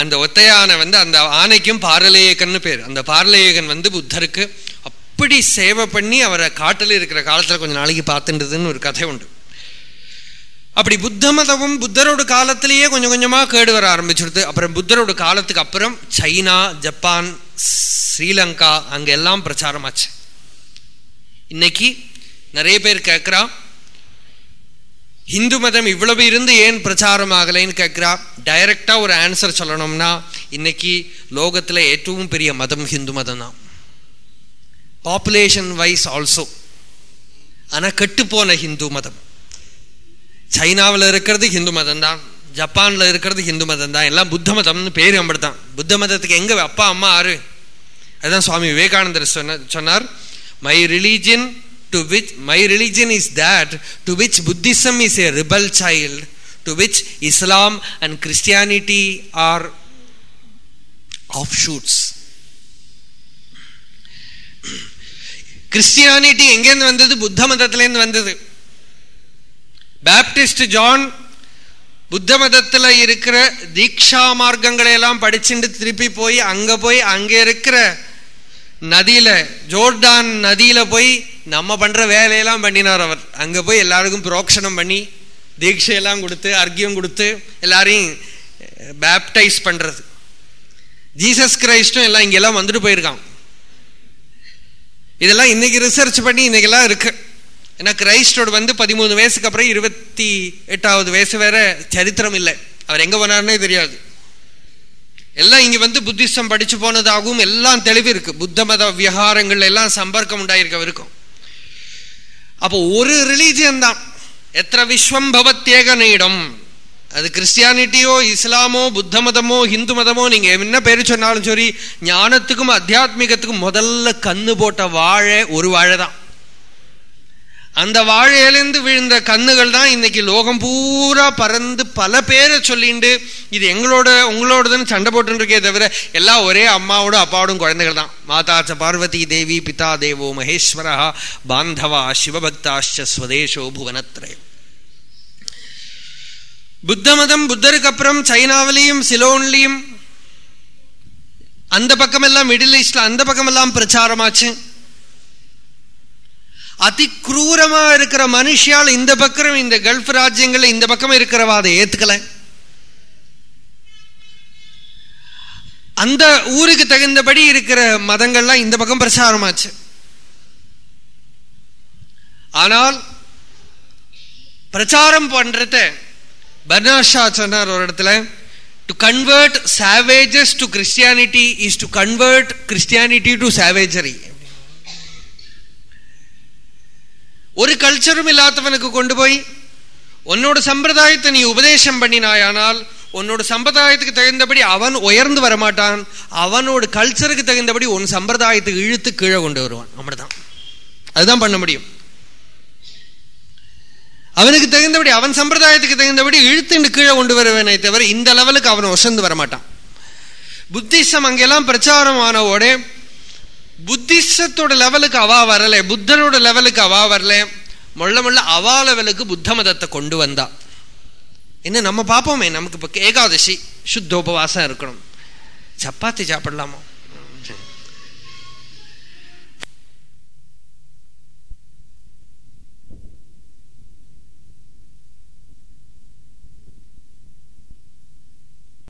அந்த ஒத்தையானை வந்து அந்த ஆனைக்கும் பாரலேயகன்னு பேர். அந்த பாரலேயகன் வந்து புத்தருக்கு அப்படி சேவை பண்ணி அவரை காட்டில் இருக்கிற காலத்தில் கொஞ்சம் நாளைக்கு பார்த்துன்றதுன்னு ஒரு கதை உண்டு. அப்படி புத்த மதமும் புத்தரோட காலத்திலேயே கொஞ்சம் கொஞ்சமாக கேடு வர ஆரம்பிச்சிடுது. அப்புறம் புத்தரோட காலத்துக்கு அப்புறம் சைனா ஜப்பான் ஸ்ரீலங்கா அங்கே எல்லாம் பிரச்சாரமாச்சு. இன்னைக்கு நிறைய பேர் கேட்குறா ஹிந்து மதம் இவ்வளவு இருந்து ஏன் பிரச்சாரம் ஆகலைன்னு கேட்குறா. டைரக்டாக ஒரு ஆன்சர் சொல்லணும்னா இன்னைக்கு லோகத்தில் ஏற்றவும் பெரிய மதம் ஹிந்து மதம் தான். பாப்புலேஷன் வைஸ் ஆல்சோ ஆனால் கெட்டுப்போன ஹிந்து மதம். சைனாவில் இருக்கிறது ஹிந்து மதம் தான். ஜப்பானில் இருக்கிறது ஹிந்து மதம் தான். எல்லாம் புத்த மதம்னு பேர் அப்படித்தான் புத்த மதத்துக்கு எங்கே அப்பா அம்மா ஆறு அதுதான் சுவாமி விவேகானந்தர் சொன்ன சொன்னார். My religion to which my religion is that to which Buddhism is a rebel child to which Islam and Christianity are offshoots Christianity எங்கேருந்து வந்தது? புத்த மதத்திலேருந்து வந்தது. பேப்டிஸ்ட் ஜான் புத்த மதத்தில் இருக்கிற தீக்ஷா மார்க்கங்களை எல்லாம் படிச்சுட்டு திருப்பி போய் அங்க போய் அங்கே இருக்கிற நதியில ஜோர்டான் நதியில போய் நம்ம பண்ணுற வேலையெல்லாம் பண்ணினார் அவர். அங்கே போய் எல்லாருக்கும் புரோக்ஷனம் பண்ணி தீட்சையெல்லாம் கொடுத்து அர்க்கியம் கொடுத்து எல்லாரையும் பேப்டைஸ் பண்ணுறது ஜீசஸ் கிரைஸ்டும் எல்லாம் இங்கெல்லாம் வந்துட்டு போயிருக்கான். இதெல்லாம் இன்னைக்கு ரிசர்ச் பண்ணி இன்னைக்கெல்லாம் இருக்கு. ஏன்னா கிரைஸ்டோட வந்து பதிமூணு வயசுக்கு அப்புறம் இருபத்தி எட்டாவது வயசு வேற சரித்திரம் இல்லை. அவர் எங்கே போனார்னே தெரியாது. எல்லாம் இங்கே வந்து புத்திசம் படித்து போனதாகவும் எல்லாம் தெளிவு இருக்குது புத்த மத விவகாரங்கள் எல்லாம் சம்பர்க்கம் உண்டாயிருக்க இருக்கும் அப்போ ஒரு ரிலீஜியன் தான் எத்திர விஸ்வம் பவத்தேக நீடம் அது கிறிஸ்டியானிட்டியோ இஸ்லாமோ புத்த மதமோ ஹிந்து மதமோ நீங்க என்ன பேரு சொன்னாலும் சரி ஞானத்துக்கும் அத்தியாத்மிகத்துக்கும் முதல்ல கண்ணு போட்ட வாழை ஒரு வாழை தான் அந்த வாழையிலேருந்து விழுந்த கண்ணுகள் தான் இன்னைக்கு லோகம் பூரா பறந்து பல பேரை சொல்லிண்டு இது எங்களோட உங்களோடதுன்னு சண்டை போட்டுருக்கே தவிர எல்லாம் ஒரே அம்மாவோட அப்பாவோடும் குழந்தைகள் தான். மாதாச்ச பார்வதி தேவி பிதா தேவோ மகேஸ்வரா பாந்தவா சிவபக்தாச்ச ஸ்வதேஷோ புவனத்ரயம். புத்த மதம் புத்தருக்கு அப்புறம் சைனாவிலையும் சிலோன்லையும் அந்த பக்கமெல்லாம் மிடில் ஈஸ்ட்ல அந்த பக்கமெல்லாம் பிரச்சாரமாச்சு. அதி குரூரமா இருக்கிற மனுஷியால் இந்த பக்கம் இந்த கல்ஃப் ராஜ்யங்கள்ல இந்த பக்கம் இருக்கிறவா அதை ஏத்துக்கல. அந்த ஊருக்கு தகுந்தபடி இருக்கிற மதங்கள்லாம் இந்த பக்கம் பிரச்சாரமாச்சு. ஆனால் பிரச்சாரம் பண்றத பர்னாஷா சொன்னார் ஒரு இடத்துல to convert savages to Christianity is to convert Christianity to savagery ஒரு கல்ச்சரும் இல்லாதவனுக்கு கொண்டு போய் உன்னோட சம்பிரதாயத்தை நீ உபதேசம் பண்ணினாயானால் உன்னோட சம்பிரதாயத்துக்கு தகுந்தபடி அவன் உயர்ந்து வரமாட்டான். அவனோட கல்ச்சருக்கு தகுந்தபடி உன் சம்பிரதாயத்தை இழுத்து கீழே கொண்டு வருவான். அப்படிதான். அதுதான் பண்ண முடியும். அவனுக்கு தகுந்தபடி அவன் சம்பிரதாயத்துக்கு தகுந்தபடி இழுத்துண்டு கீழே கொண்டு வருவேனே தவிர இந்த லெவலுக்கு அவன் ஒசந்து வரமாட்டான். புத்திசம் அங்கெல்லாம் பிரச்சாரம் ஆனவோட புத்திசத்தோட லெவலுக்கு அவா வரல புத்தனோட லெவலுக்கு அவா வரல. முள்ள முள்ள அவா லெவலுக்கு புத்த மதத்தை கொண்டு வந்தா. என்ன நம்ம பார்ப்போமே நமக்கு இப்போ ஏகாதசி சுத்தோபவாசம் இருக்கணும். சப்பாத்தி சாப்பிடலாமா?